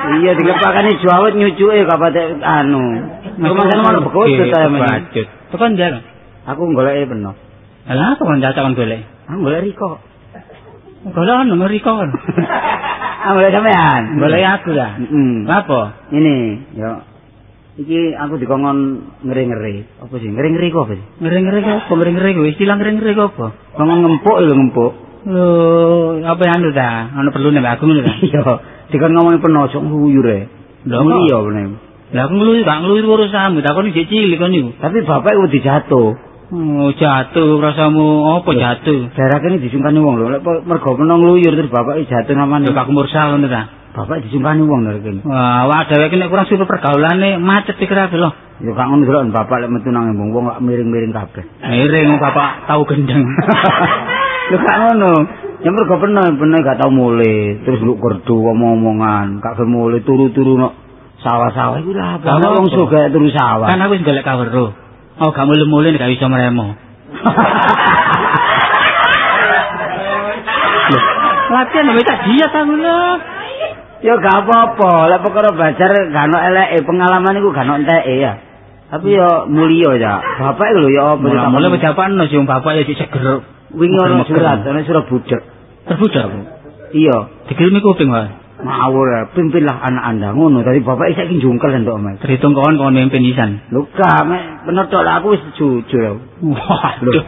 Iya dikepakane jawut nyucuke kapate anu. Cuma kan malah bekut ta men. Tekan dia. Aku goleke peno. Lah apa kon cacak kon golek? Aku golek Riko. Golek ono Riko kon. Aku golek sampean. Golek aku lah. Heeh. Apa? Ini, yo. Iki aku dikongkon ngeri-ngeri. Apa sih? Ngeri-ngeri kok apa sih? Ngeri-ngeri kok, apa ngeri-ngeri kok? Istilah ngeri-ngeri kok apa? Ngomong ngempuk lho ngempuk. Lho, apa yang anu ta? Ono perlu nek aku ngono ta? Iya, dikon ngomong penosok nguyur e. Lho, Lho kok? iya bener. Lah aku ngeluh, gak ngeluh urusanmu, tak kon iki cilik kon niku. Tapi bapak iku dijatuh. Oh, jatuh rasamu apa jatuh? Daerah kene disungkani wong lho. Lek mergo peno ngluyur terus bapak jatuh namane. Yo gak mursal ngono ta. Bapak disungkani wong dari kene. Wah, awak dhewe iki nek kurang suwe pergaulane macet pikir aku lho. Ya gak ngono delok bapak lek metu nang embung wong gak miring-miring kabeh. Miring bapak tahu gendeng. Lho gak ngono. Ya mergo peno peno gak tau mulai, terus lu kerdu omong-omongan, gak gelem mulai turu-turu no sawah-sawah iku lah apa Gak wong suga turu sawah. kan aku wis golek kawero. Oh, gak mulih-mulih nek gak iso meremo. Latihan wis tak diet aku lho. Ya gak apa-apa, lek perkara belajar gak ono eleke, pengalaman iku gak ono enteke ya. Tapi ya mulia ya. Bapak iku lho ya apa Mulai mulai pejapan no sing bapak ya sik seger. wingi ono surat, ono surat budak. Terbudak. Iya, Dikirimi kuping wae. ngawur ya, pimpinlah anak Anda ngono. Tadi bapak iki saiki jungkel entuk Mas. Terhitung kawan kawan mimpin isan. Lho gak, mek bener tok lah aku wis jujur. Waduh.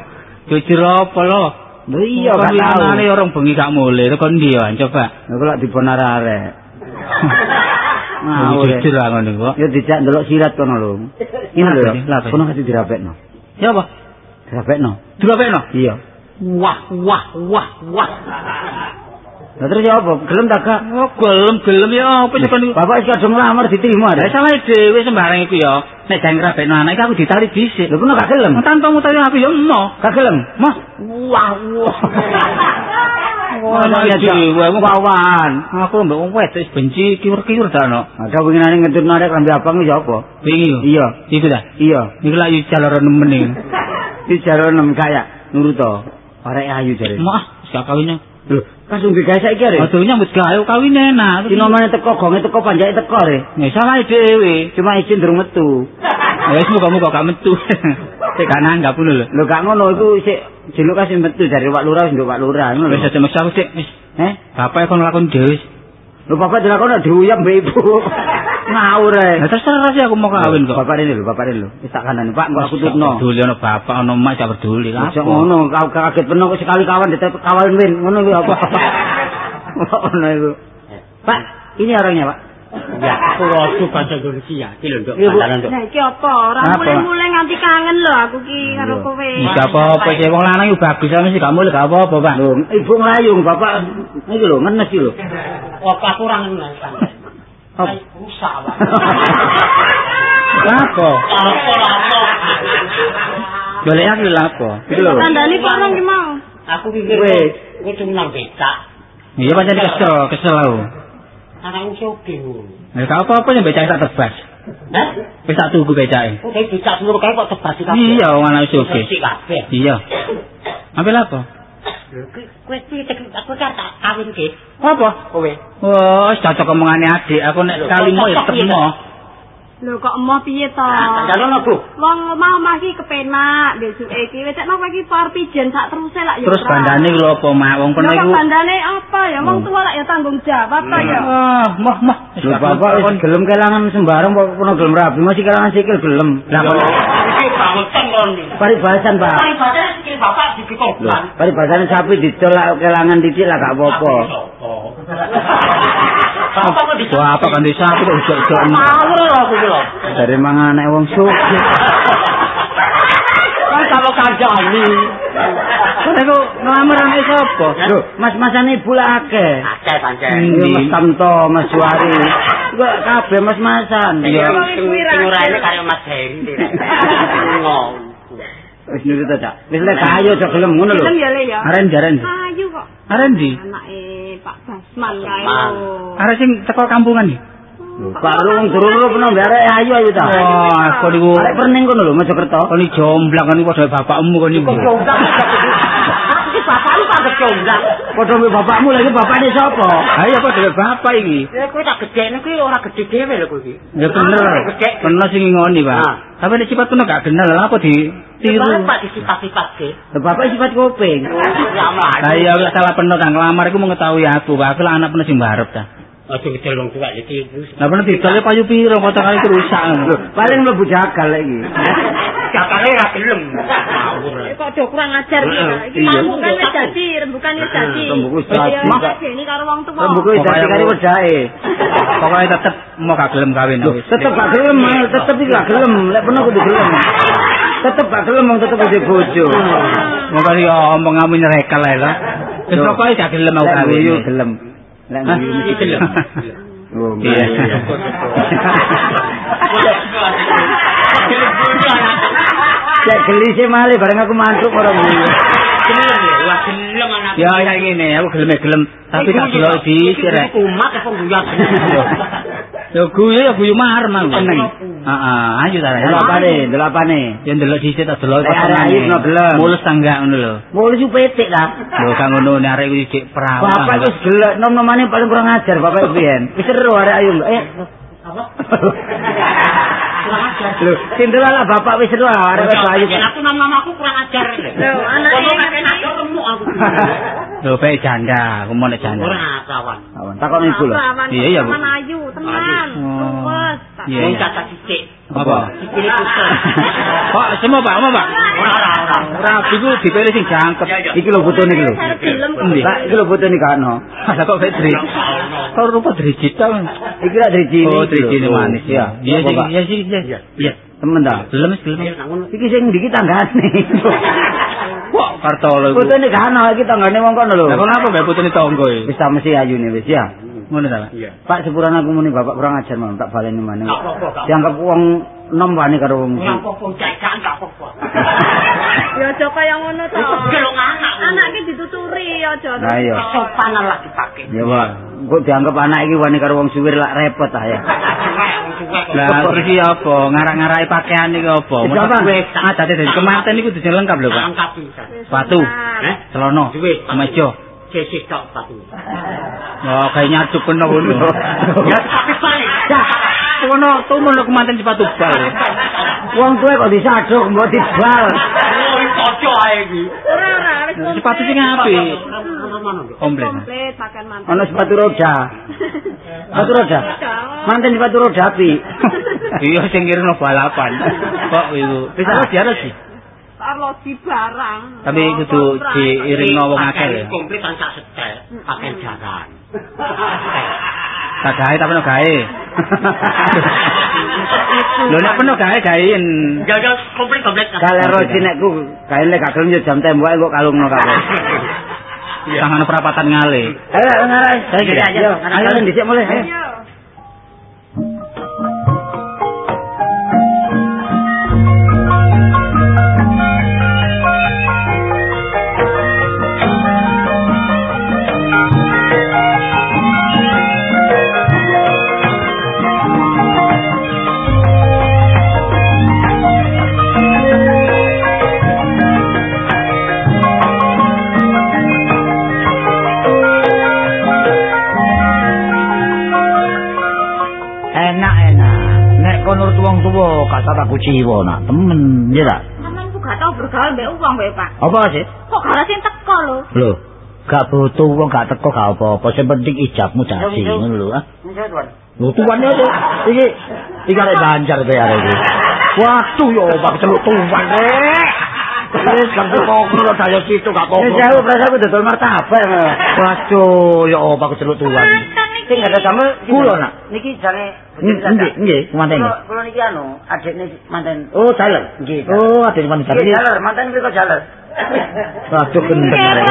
Jujur apa lo? Lho iya gak tau. Kan orang bengi gak mulai, tekan dia coba. Lho kok lak dipon arek-arek. Ngawur. ya. Jujur lah ngono kok. Ya dijak ndelok sirat kono lho. Ini lho, Lah, lah, kono kasih dirapekno. Siapa? Dirapekno. Dirapekno. Iya. Wah, wah, wah, wah. Lah terus ya apa? Gelem tak gak? Oh, gelem gelem ya apa sih kon iku? Bapak wis kadung lamar diterima Lah ada. salah dhewe sembarang iku ya. Nek jang ngrapekno anak iku aku ditarik dhisik. Lho kono gak gelem. Tanpa mutari aku ya emo. Gak gelem. Mah, wah, wah. Dhewe wawan. Aku mbek wong wedok benci kiur-kiur ta no. Ada winginane ngeturno arek lambe abang ya apa? Wingi. Iya, Iku ta. iya. Iku lak yo jalur nemen iki. Jaro nem kaya nurut to. Arek ayu jare. Mah, kawin. Lho, kasung digawe saiki arek. Aduh nyambut gawe kawin enak. Dino mana teko gonge teko panjake teko re. Ya salah dhewe. Cuma izin durung metu. Ya wis muga-muga gak metu. Sik gak nanggap ngono lho. Lho gak ngono iku sik jeluk kasih metu dari Pak Lurah wis nduk Pak Lurah ngono Wis lho. aja maksa sik wis. Eh? Bapak kon lakon dhewe. wis. Lho bapak dilakono diuyam mbek ibu. Ngawur e. Lah terserah sih aku mau kawin kok. Bapak ini lho, bapak ini lho. Wis tak kandhani, Pak, engko aku tutno. Peduli ono bapak ono emak gak peduli. Apa? ngono, kau kaget penuh kok sekali kawan ditep kawan win. Ngono iku apa? Ngono iku. Pak, ini orangnya, Pak. Ya, aku rodo bahasa Indonesia. Iki lho, Nduk. Iya, Bu. Bantaran, Nduk. Nah iki apa? Ora Apa? mulai-mulai nganti kangen lho aku ki karo Iya. kowe. Gak apa-apa sih wong lanang iku bagus sama sih kamu gak apa-apa, Pak. Lho, ibu nglayung, bapak iki lho, ngenes iki lho. Apa aku ora ngenal Lapo? Boleh aku lapo? Iki lho. Tandani kok nang ki mau. Aku pikir Wes. kowe cuma nang becak. Iya pancen kesel, kesel aku. Anakku soge ngono. Ya gak apa-apa yang becak tak tebas. Hah? Wis tak tuku becake. Kok dari becak seluruh kali kok tebas kabeh. Iya, anak wis oke. Resik kabeh. Iya. Ambil apa? Kowe kowe piye tek aku kan tak kawin ke. Apa? Kowe. Wah, cocok omongane adik. Aku nek Lho, kalimu ya cocok piye, temu. Lho kok emoh piye to? Jalono, Bu. Wong omah-omah iki kepenak besuke iki wis nek iki par pijen sak teruse lak ya. Terus bandane lho apa, Mak? Wong kono Lho, kok iku. bandane apa ya? Wong tua lak ya tanggung jawab apa ya? Ah, mah mah. Lho, bapak wis gelem kelangan sembarang kok kono gelem rabi, masih kelangan sikil gelem. Lah kok Iki kon iki. paribasan, Pak. Paling badane sikil bapak Lho, dikikoblan. paribasan sapi ditolak kelangan titik lah gak apa-apa. Bapak kok bisa Wah, apa kan desa aku kok ujok-ujok. Ngawur lho aku iki lho. Dari mangan anak wong sugih. Kan kalau kandhani. Kan aku ngelamar anak sapa? Lho, mas-masane ibu lah akeh. Akeh pancen. Iya, Mas Tamto, Mas Juari. Kok kabeh mas-masan. Iya, sing sing ora ini karo Mas Heri. Ngono. Wis nurut ta, Cak. Wis lek ayo aja gelem ngono lho. Gelem ya le ya. Aren. Ayu kok. Arek ndi? Anake Pak Basman kae lho. Arek sing teko kampungan iki. Lho, Pak Ru wong durung peno mbare ayo ayo ta. Wah, aku niku Arek perning kono lho Mojokerto. kon iki jomblang kan padha bapakmu kon iki. Kok jomblang? Kecomblang. Padha mbek bapakmu lagi bapakne sapa? Ayo apa dhewe bapak iki? Ya kowe tak gedekne kuwi ora gede dhewe lho kowe iki. Ya bener. Bener sing ngoni, Pak. Tapi nek sifat kuno gak kenal lha apa di tiru. Bapak disifat-sifatke. Lah bapak sifat kuping. Ya amal. Lah iya salah penuh kang ngelamar iku mengetahui aku, Pak. Aku lah anak penuh sing barep ta. Aja ngedel wong tuwa iki. Lah penuh didol payu piro kota kali itu rusak. Lho, paling mlebu jagal lagi. Jakane ora gelem. Kok do kurang ajar iki. Pak. Iki Iya. rembukan wis dadi, rembukan wis dadi. Rembukan wis dadi. Ya, Mas ini karo wong tuwa. Rembuku wis dadi kari wedake. Pokoknya tetep mau gak gelem kawin. wis. Tetep gak gelem, tetep iki gak gelem. Lek peno kudu gelem. Tetep gak gelem wong tetep kudu bojo. Moga yo omong kamu nyerekal ae lho. Wis Loh. pokoke gak gelem mau kawin. gelem. Hah? guyu mesti Gelem. Oh, Iya. Geli sih malih bareng aku mantuk ora guyu. Gelem ya, wah gelem anak. Ya ya ngene, aku gelem gelem, tapi gak delok di sirek. Kumat apa guyon. Yo guyu ya guyu mar mang. Seneng. Heeh, ayo ta. Delok apane? Delok apane? Ya ndelok dhisik tak delok ayu no gelem. Mulus tangga ngono lho. Mulai su petik lah. Lho kang ngono nek arek iki dik perawan. Bapak wis gelek nom-nomane paling kurang ajar bapak biyen. Wis seru arek ayu. Eh, Apa? Lho, sindel lah bapak wis seru arek wis ayu. Aku nama aku kurang ajar. Lho, anake Kalau ngene kakek iki. remuk aku. Lho pe janda, aku mau nek janda. Ora kawan. Awan, takon ibu lho. Iya, iya, Bu. Teman ayu, teman. Oh. Luwes. Iya, Wong cacat sithik. Apa? Sikile kusel. Kok semua Pak, apa Pak? Ora ora ora. Rabi ku dipilih sing jangkep. Iki lho fotone iki lho. Lah, iki lho fotone kano. Ada kok kayak dri. Kok rupa drijit ta? Iki lak driji. Oh, drijit manis Iya, Iya sih, Bapak. iya sih, iya. Iya. Temen ta. Gelem gelem. Iki sing ndi iki tanggane. Kok kartolo iku. Fotone kano iki tanggane wong kono lho. Lah kok ngapa gak putune tonggo iki? Wis ta mesti ayune wis ya. Ngono ta? Pak? Pak sepurane aku muni bapak kurang ajar mau tak baleni maneh. Gak gak Dianggap wong nom wani karo wong jajan gak apa-apa. Ya aja kaya ngono to. Gelong anak. Anak iki dituturi aja. Nah iya. Kesopanan lah dipakai. Ya Pak, kok dianggap anak iki wani karo wong suwir lak repot ah ya. Lah iki apa? Ngarak-ngaraki pakaian iki apa? Iki apa? Adate dadi kemanten iku dudu lengkap lho, Pak. Lengkap bisa. Sepatu, Eh? celana, kemeja. Sisi tok satu. Oh, kayak nyacuk kena ngono. Ya tapi balik. Kono tumun lho kemanten sepatu bal. Wong tuwe kok disaduk mbok dibal. Oh, kocok ae iki. Ora ora. Sepatu sing apik. Komplit Komplit. pakaian mantan. Ono sepatu roda. Sepatu roda. Manten sepatu roda api. Iya sing kirno balapan. Kok iku bisa diarep sih. Karo di barang. Tapi kudu diiringno wong akeh ya. Komplit kan sak setel, pakai jaran. Tak gawe tapi no gawe. Lho nek peno gawe gawein. Jaga komplit komplit. Kalau rocinekku kae lek gak gelem yo jam tembok kok kalungno kabeh. Tangan perapatan ngale. Ayo ngarai. Iya, iya. Yo, ayo kalian dhisik mulai. ayo. Gak tak aku ciwa nak temen, ya tak? Sampeyan ku gak tau bergaul mbek wong mbek Pak. Apa sih? Kok gak sing teko lho. Lho, gak butuh wong gak teko gak apa-apa, sing penting ijabmu dadi ngono lho. ah. Lho tuwane aja. Iki iki arek banjar kowe arek iki. Waduh yo bab celuk tuwan rek. Wis gak kok kok daya situ gak apa-apa. Wis jauh prasaku dodol martabak. Waduh yo bab celuk tuwan. Sing ada sama kula nak. Niki jane Nggih, nggih, manten. Kula niki anu, adikne manten. Oh, jaler. Nggih. Oh, adik manten jaler. Jaler, manten mriko jaler. Waduh gendeng arek.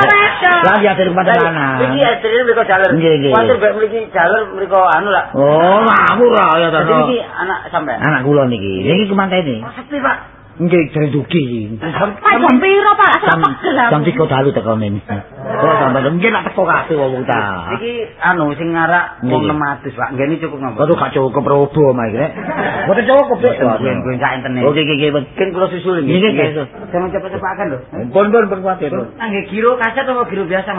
Lah ya adik manten anak. Iki adikne mriko jaler. Nggih, nggih. Kuwatir mbek mriki jaler mriko anu lah. Oh, ngawur ra ya ta. Niki anak sampean. Anak kula niki. Niki kemantene. Sepi, Pak. Nggih, drenduki. Pak jam piro Pak? Jam Pegel aku. jam 3 dalu teko mene. Kok sampe nggih nak teko kabeh wong ta. Iki anu sing ngarak wong Nggih. 600, Pak. Nggih cukup napa? Waduh gak cukup robo mah iki. Mboten cukup Dik. Nggih, nggih sak entene. Oke, oke, oke. Mungkin kula susul Nggih, nggih. Jangan cepet-cepakan lho. Pun pun pun. Nah, nggih giro kaset apa giro biasa?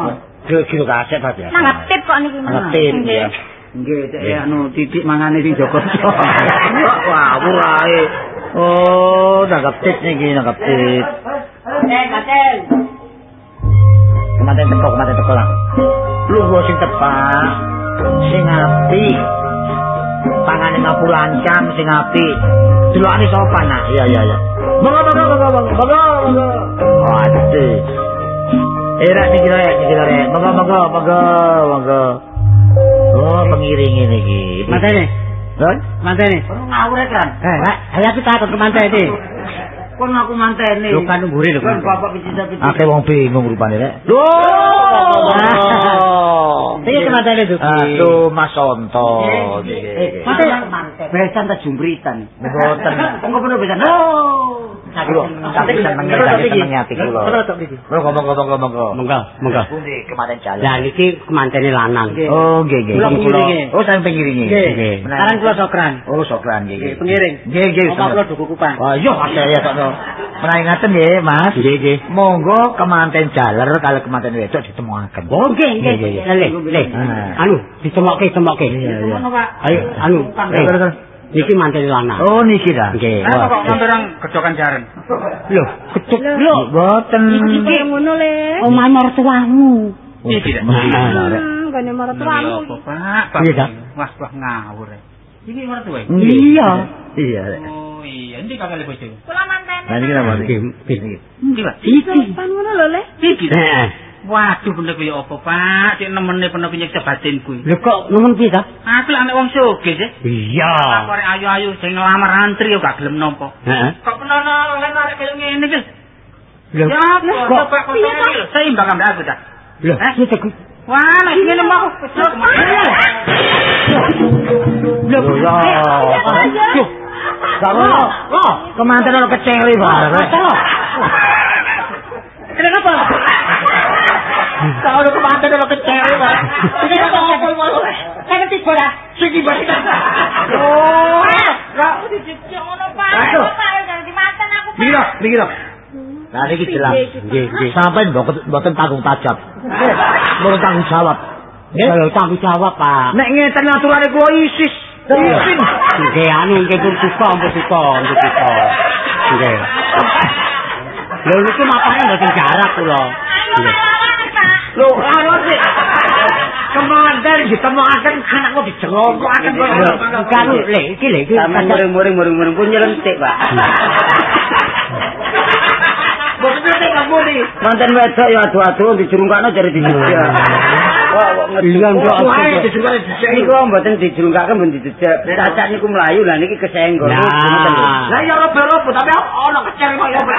Kira kira kaset Pak ya. Nang ngetip kok niki. Mas. Ngetip ya. Nggih, cek anu titik mangane sing Joko. Wah, murahe. Oh, nangkap tit niki, nangkap tit. Eh, Katen. Kematen teko, kematen teko lah. Lu gua sing tepak, sing api. Pangane ngapu lancang sing api. Delokane sopan nah. Iya, iya, iya. Monggo, monggo, monggo, monggo, monggo, monggo. Waduh. Rek niki rek, niki rek. Monggo, monggo, monggo, monggo. Oh, pengiring ini iki. Mantene. Don? Mantene. Ngawur kan? Eh, ayo aku takut ke mantene. Kon aku manteni. Lho kan ngguri lho. Kan bapak picit-picit. Akeh wong bingung rupane rek. Oh. Iki ke mantene tuh. Aduh, Mas Sonto. Eh, mate besan ta jumbritan. Mboten. Engko bener besan. Kulo, sampe seneng ngene seneng ati kulo. Monggo monggo monggo monggo. Monggo, monggo. Pundi. Lah niki kemantene lanang. Oh, nggih nggih. Kula. Oh, sampe pengiringe. Nggih. Sekarang kula sokran. Oh, sokran nggih. Nggih, pengiring. Nggih nggih. Kula duku kupang. Oh, iya Mas ya sakno. Menawi ngaten nggih, Mas. Nggih nggih. Monggo kemanten jaler kalau kemanten wedok ditemuaken. Oh, nggih, nggih. Nggih, nggih. Le. Ah. Anu, ditemokke, temokke. Iya, iya. Ayo, anu. Niki mantene lanang. Oh, niki dah. Nggih. Apa kok sampe orang gedokan jaren? Lho, kecuk lho. Boten. Iki ngono le. Omah mertuamu. Iki dah. Hmm, gane maratuamu. Apa, Pak? Iya, Dak. Wah, wah ngawur. Iki mertua. Iya. Iya. Oh iya, ndi kakak bojo? Kula mantene. Nah, niki napa niki? Ndi, Pak? Iki. Pan ngono lho le. Iki. Waduh, bener kaya apa, Pak? Cek nemene penuh penyiksa batin kuwi. Lho kok nemen piye ta? Aku lah anak wong sugih sih. Iya. Arek ayu-ayu sing ngelamar antri yo gak gelem nampa. Heeh. Kok penono oleh arek kaya ngene iki? Lho, Ya apa? kok Coba kok iki seimbang ambek aku ta. lho, teku. Wah, nek ngene mau. Lho, ya. Lho, Kamu oh, kemanten ono keceli bareng. Kenapa? Kau udah ono keceli bareng. Ini apa apa mau? Saya tiba dah. Siki balik. Oh, kok dijejok ngono Pak. Aduh. Pak ganti manten aku Pak. Mikir, mikir. Nah, ini jelas. Nggih, nggih. Sampai mboten tanggung tajab. Mboten tanggung jawab. Nggih. Tanggung jawab, Pak. Nek ngeten aturane kula isis. Isin. Nggih, anu nggih pun suka, pun suka, pun suka. Nggih. Lho niku matane mboten jarak kula. Lho, anu sih. Kemanten ditemokaken anakku dijelongkokaken kok. Bukan le, iki le iki. Sampe muring-muring muring-muring pun nyelentik, Pak. Mboten ngerti ngapuni. Manten wedok ya adu-adu dijurungkakno jare dijejak. Wah, kok. Suwae dijurungkane dhisik. Niku mboten dijurungkaken mboten dijejak. Cacat niku mlayu lah niki kesenggol. Nah. Lah ya robo-robo tapi ono kecel kok ya.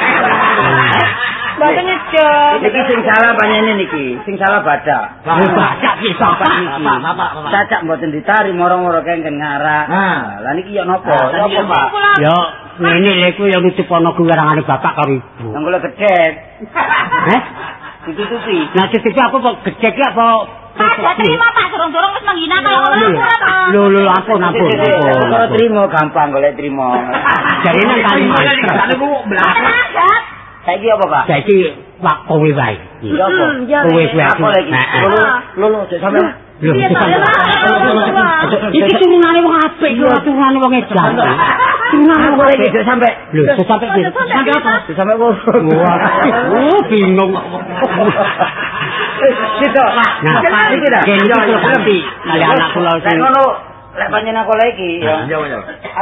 Mboten ngejok. Niki sing salah panjene niki, sing salah badak. Lho, badak ki Bapak sapa niki. Bapak, bapak. Cacak mboten ditari moro-moro kengken ngarak. Nah. Lah niki ya napa? Nah, Ya niki apa, Pak? Yo, ngene lho iku ya nutup ana kuwerangane bapak karo ibu. Nang kula gedhet. Heh? Ditutupi. Nah, titipi aku kok gecek ya apa Pak, gak terima Pak, durung-durung wis menghina kalau ngono. lho, lho, ampun, ampun. ampun, Kalau trimo gampang golek trimo. Jadi nang kali niku Tenaga. Saiki apa, Pak? Saiki wak kowe wae. Ya apa? Hmm, Kowe aku. Apa? Heeh. Lho, lho, lho, cek sampe. Lho, Iya. Iki turunane wong apik, ora turunane wong edan. Turunane wong apik. cek sampe? Lho, sampai iki. Sampai apa? Sampe kok. Oh, bingung. Situ. Nah, iki dah. Kene iki kali anak kula sing ngono, lek panjenengan aku lagi ya.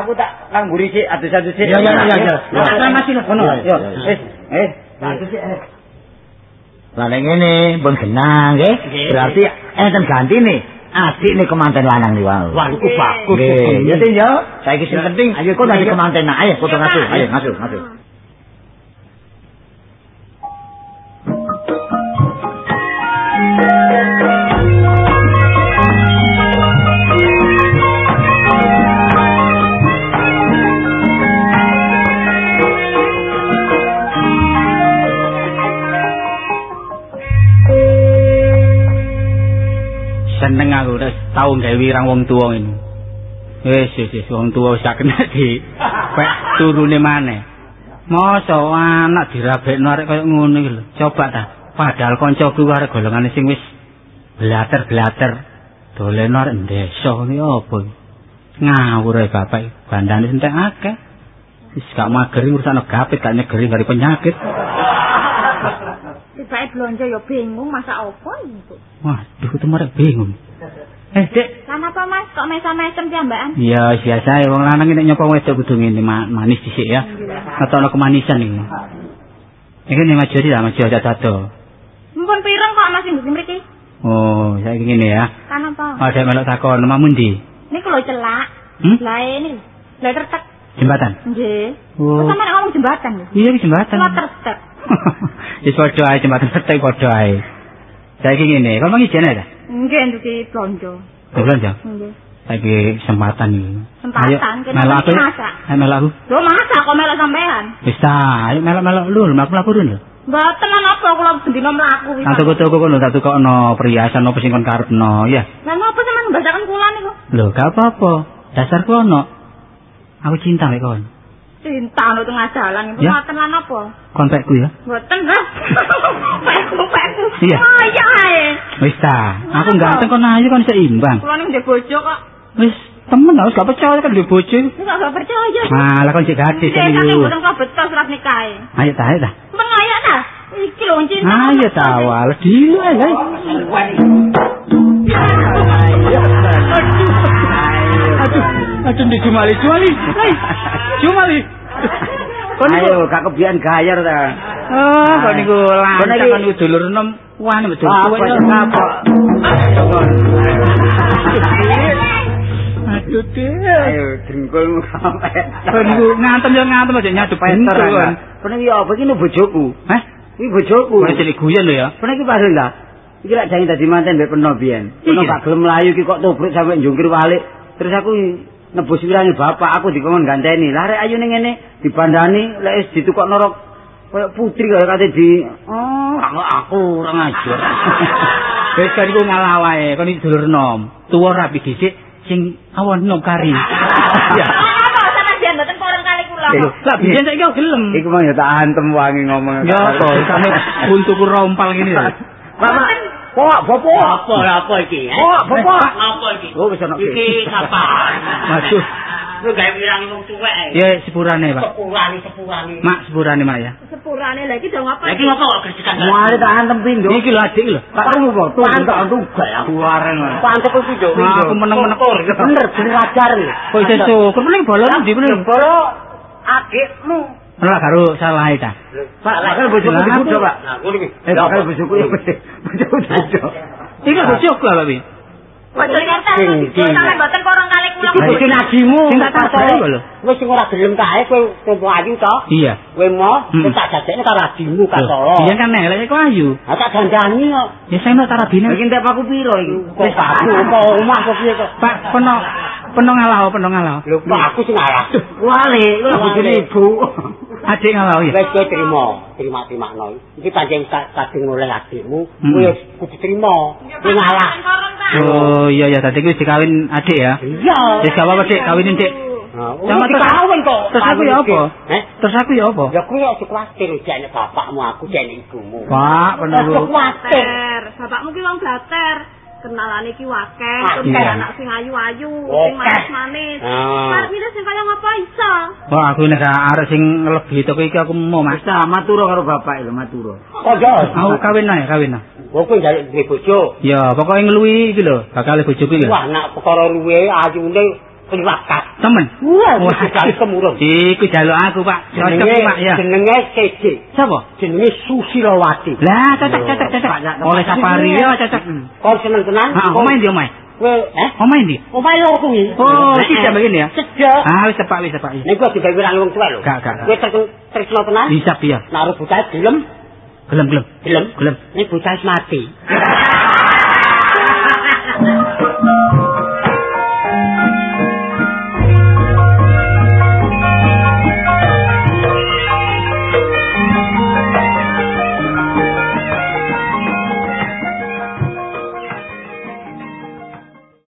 Aku tak nang mburi sik adus-adus sik. Ya, ya, ya, ya, masih ngono. Yo, wis. Eh, adus sik. Lah nek ngene pun genang nggih. Berarti enten gantine. Adik nih kemanten lanang nih wau. Wah, iku bagus. Nggih, ya. Saiki sing penting ayo dadi Ayo. kemanten nak. Ayo ngasuh. Pak. Ayo ngasuh, ngasuh. Aku wis tau gawe wirang wong tuwa ini. Wis wis wis wong tuwa wis kena di pek turune maneh. Masa anak dirabekno arek koyo ngono iki lho. Coba ta. Padahal kancaku arek golongane sing wis blater-blater dolen arek desa iki apa iki? Ngawur ae bapak bandane entek akeh. Wis gak mager urusan gapit gak nyegeri dari penyakit. Tibake blonjo ya bingung masak apa iki. Waduh, temarek bingung. Eh, Dek. Lan apa Mas kok piambakan? Ya, biasa ya wong lanang nek nyapa wedok kudu ngene ma manis dhisik ya. Ngetono kemanisan iki. Iki ning maju ora maju aja dado. Mumpun pireng kok Mas sing mriki? Oh, saiki ngene ya. Kan apa? Ada melok takon, mamun ndi? Niku lho celak. Hmm? Lah ini. Lah tertek. Jembatan. Nggih. Oh. Kok sampeyan ngomong jembatan lho? Iya, jembatan. Lah tertek. Wis padha ae jembatan tetek padha ae. Saiki ngene, kok mangi jene ta? Nggih nduki blonjo. Dolan ya. Nggih. Saiki kesempatan iki. Kesempatan, Ayo, melok aku. masak. Ayo melok aku. Lho masak kok melok sampean? Wis ta, ayo melok-melok lu, mlaku-mlaku lho. Mboten lan apa kula bendina mlaku wis. Nang toko-toko kono tak tukokno perhiasan apa sing kon karepno, ya. Lah ngapa sampean mbasaken kula niku? Lho, gak apa-apa. Dasarku ono. Aku cinta mek kon. Cinta ono tengah jalan iku Ya. mboten lan apa? Kontakku ya. Mboten lah. Peku peku. Iya. Ayo ae. Wis ta, aku ganteng kon ayu kon seimbang. Kula ning ndek bojo kok. Wis temen aku gak percaya kan di bojo. Wis gak percaya. Malah kon cek gadis kan kan iku. mboten kok betul surat nikah. Ayo ta, ayo ta. Men ayo ta. Iki lho cinta. Ayo ta, wal dile ae. Aduh, di Jumali, Jumali. Hai, Jumali. Niku Ayo, gak kebian gayar ta. Oh, kok niku lancang iki- kan niku dulur enom. Wah, niku dulur Apa? Aduh, Dek. Ayo, sampai. Kon niku ngantem ya ngantem aja nyadep Peter pintu kan. iki apa iki nu bojoku? Hah? Iki bojoku. Kok cilik guyon lho ya. Iki pas lah. Iki lak jange dadi manten mbek peno biyen. Peno Iya. gak gelem mlayu iki kok tubruk sampe njungkir walik. Terus aku nebus wirange bapak aku dikon ganteni. Lah rek ayu ning ngene dibandani lek wis ditukokno rok koyo putri kaya kate di oh aku aku ora ngajar. Wis kan iku ngalah wae, kon iki dulur enom. Tuwa rapi dhisik sing awan enom kari. Ya. Apa sampean jan mboten porong kali kula. Kok. Lah biyen saiki kok gelem. Iku mah ya tak antem wangi ngomong. Ya apa, sampe untuku rompal ngene. Mama, Pok, bopo. Apa apa iki? eh? Pok, bopo. Apa iki? Oh, wis ana. Iki kapan? Waduh. Lu gawe wirang wong tuwek. eh. Ya sepurane, Pak. Sepurane sepurane. Mak sepurane, Mak ya. Sepurane lagi dong apa? Lagi ngopo kok gerjekan? Mari tak antem pindho. Iki lho adik lho. Tak krungu kok, tuh tak antuk gak aku wareng. Pantep iki yo. Aku meneng-meneng. Bener, bener ajar. Kok iso syukur meneng bolon ndi meneng. Bolo adikmu. Ora karo salah ta. Pak, bakal bojoku dibudo, Pak. Nah, ngono iki. Eh, bakal bojoku ya bojoku dibudo. Iki bojoku lah, Pak. Wi. Boten kata. Sing- sing- Sampeyan mboten porong kali kula. Iki bojo najimu. Sing tak kok lho. Wis sing ora gelem kae kowe tompo ayu to. Iya. Kowe mau kowe tak jajekne karo adimu kasolo. Iya kan elek kok ayu. Ah tak dandani kok. Ya saya mau tarabine. Iki entek aku piro iki? Kok aku apa omah kok piye kok. Pak, peno peno ngalah, peno ngalah. Lho, Pak, aku sing ngalah. Wale, lho bojone ibu. Adik ngalah ya. Wis kowe trimo, terima-terima Iki pancen ka- kadung oleh adikmu, Hmm. kowe kudu trimo. Kowe ngalah. Oh iya ya tadi wis dikawin adik ya. Iya. Wis gak apa-apa Dik, kawinin Dik. Nah, Sama terus- dikawin kok. terus aku ya apa? Eh? Terus aku ya apa? Ya kowe aja kuwatir jane bapakmu, aku jane ibumu. Pak, peno kuwatir. Blater. Bapakmu ki wong blater. Kenalane ki wakeh, Ah, terus iya. anak sing ayu-ayu, sing manis-manis. Ah. Karep milih sing kaya ngapa iso? Wah, aku nek arek sing lebih toko iki aku mau Mas. Wis ta, maturo karo bapak lho, maturo. Kok? Aku kawin ae, kawin ae. Kok kowe njaluk duwe bojo? Ya, pokoknya ngeluwi iki lho, bakal bojoku iki. Wah, nak perkara luwe ayune kliwakat. Temen. Wah, sekali kemurung. Iku jaluk aku, Pak. Cocok Pak ya. jenenge CJ. Sapa? Jenenge Susilawati. Lah, cocok cocok cocok. Oleh safari ya cocok. Kok seneng tenan? Ha, omae ndi omae? Kowe eh? Omae ndi? Omae lho kuwi. Oh, iki jam begini ya. Sejak. Ah, wis sepak wis sepak. Nek kok digawe wirang wong tuwa lho. Gak, gak. Kowe terus tresno tenan? Bisa ya. Naruh bocah gelem, Gelem gelem. gelem. Gelem. Nek bocah mati.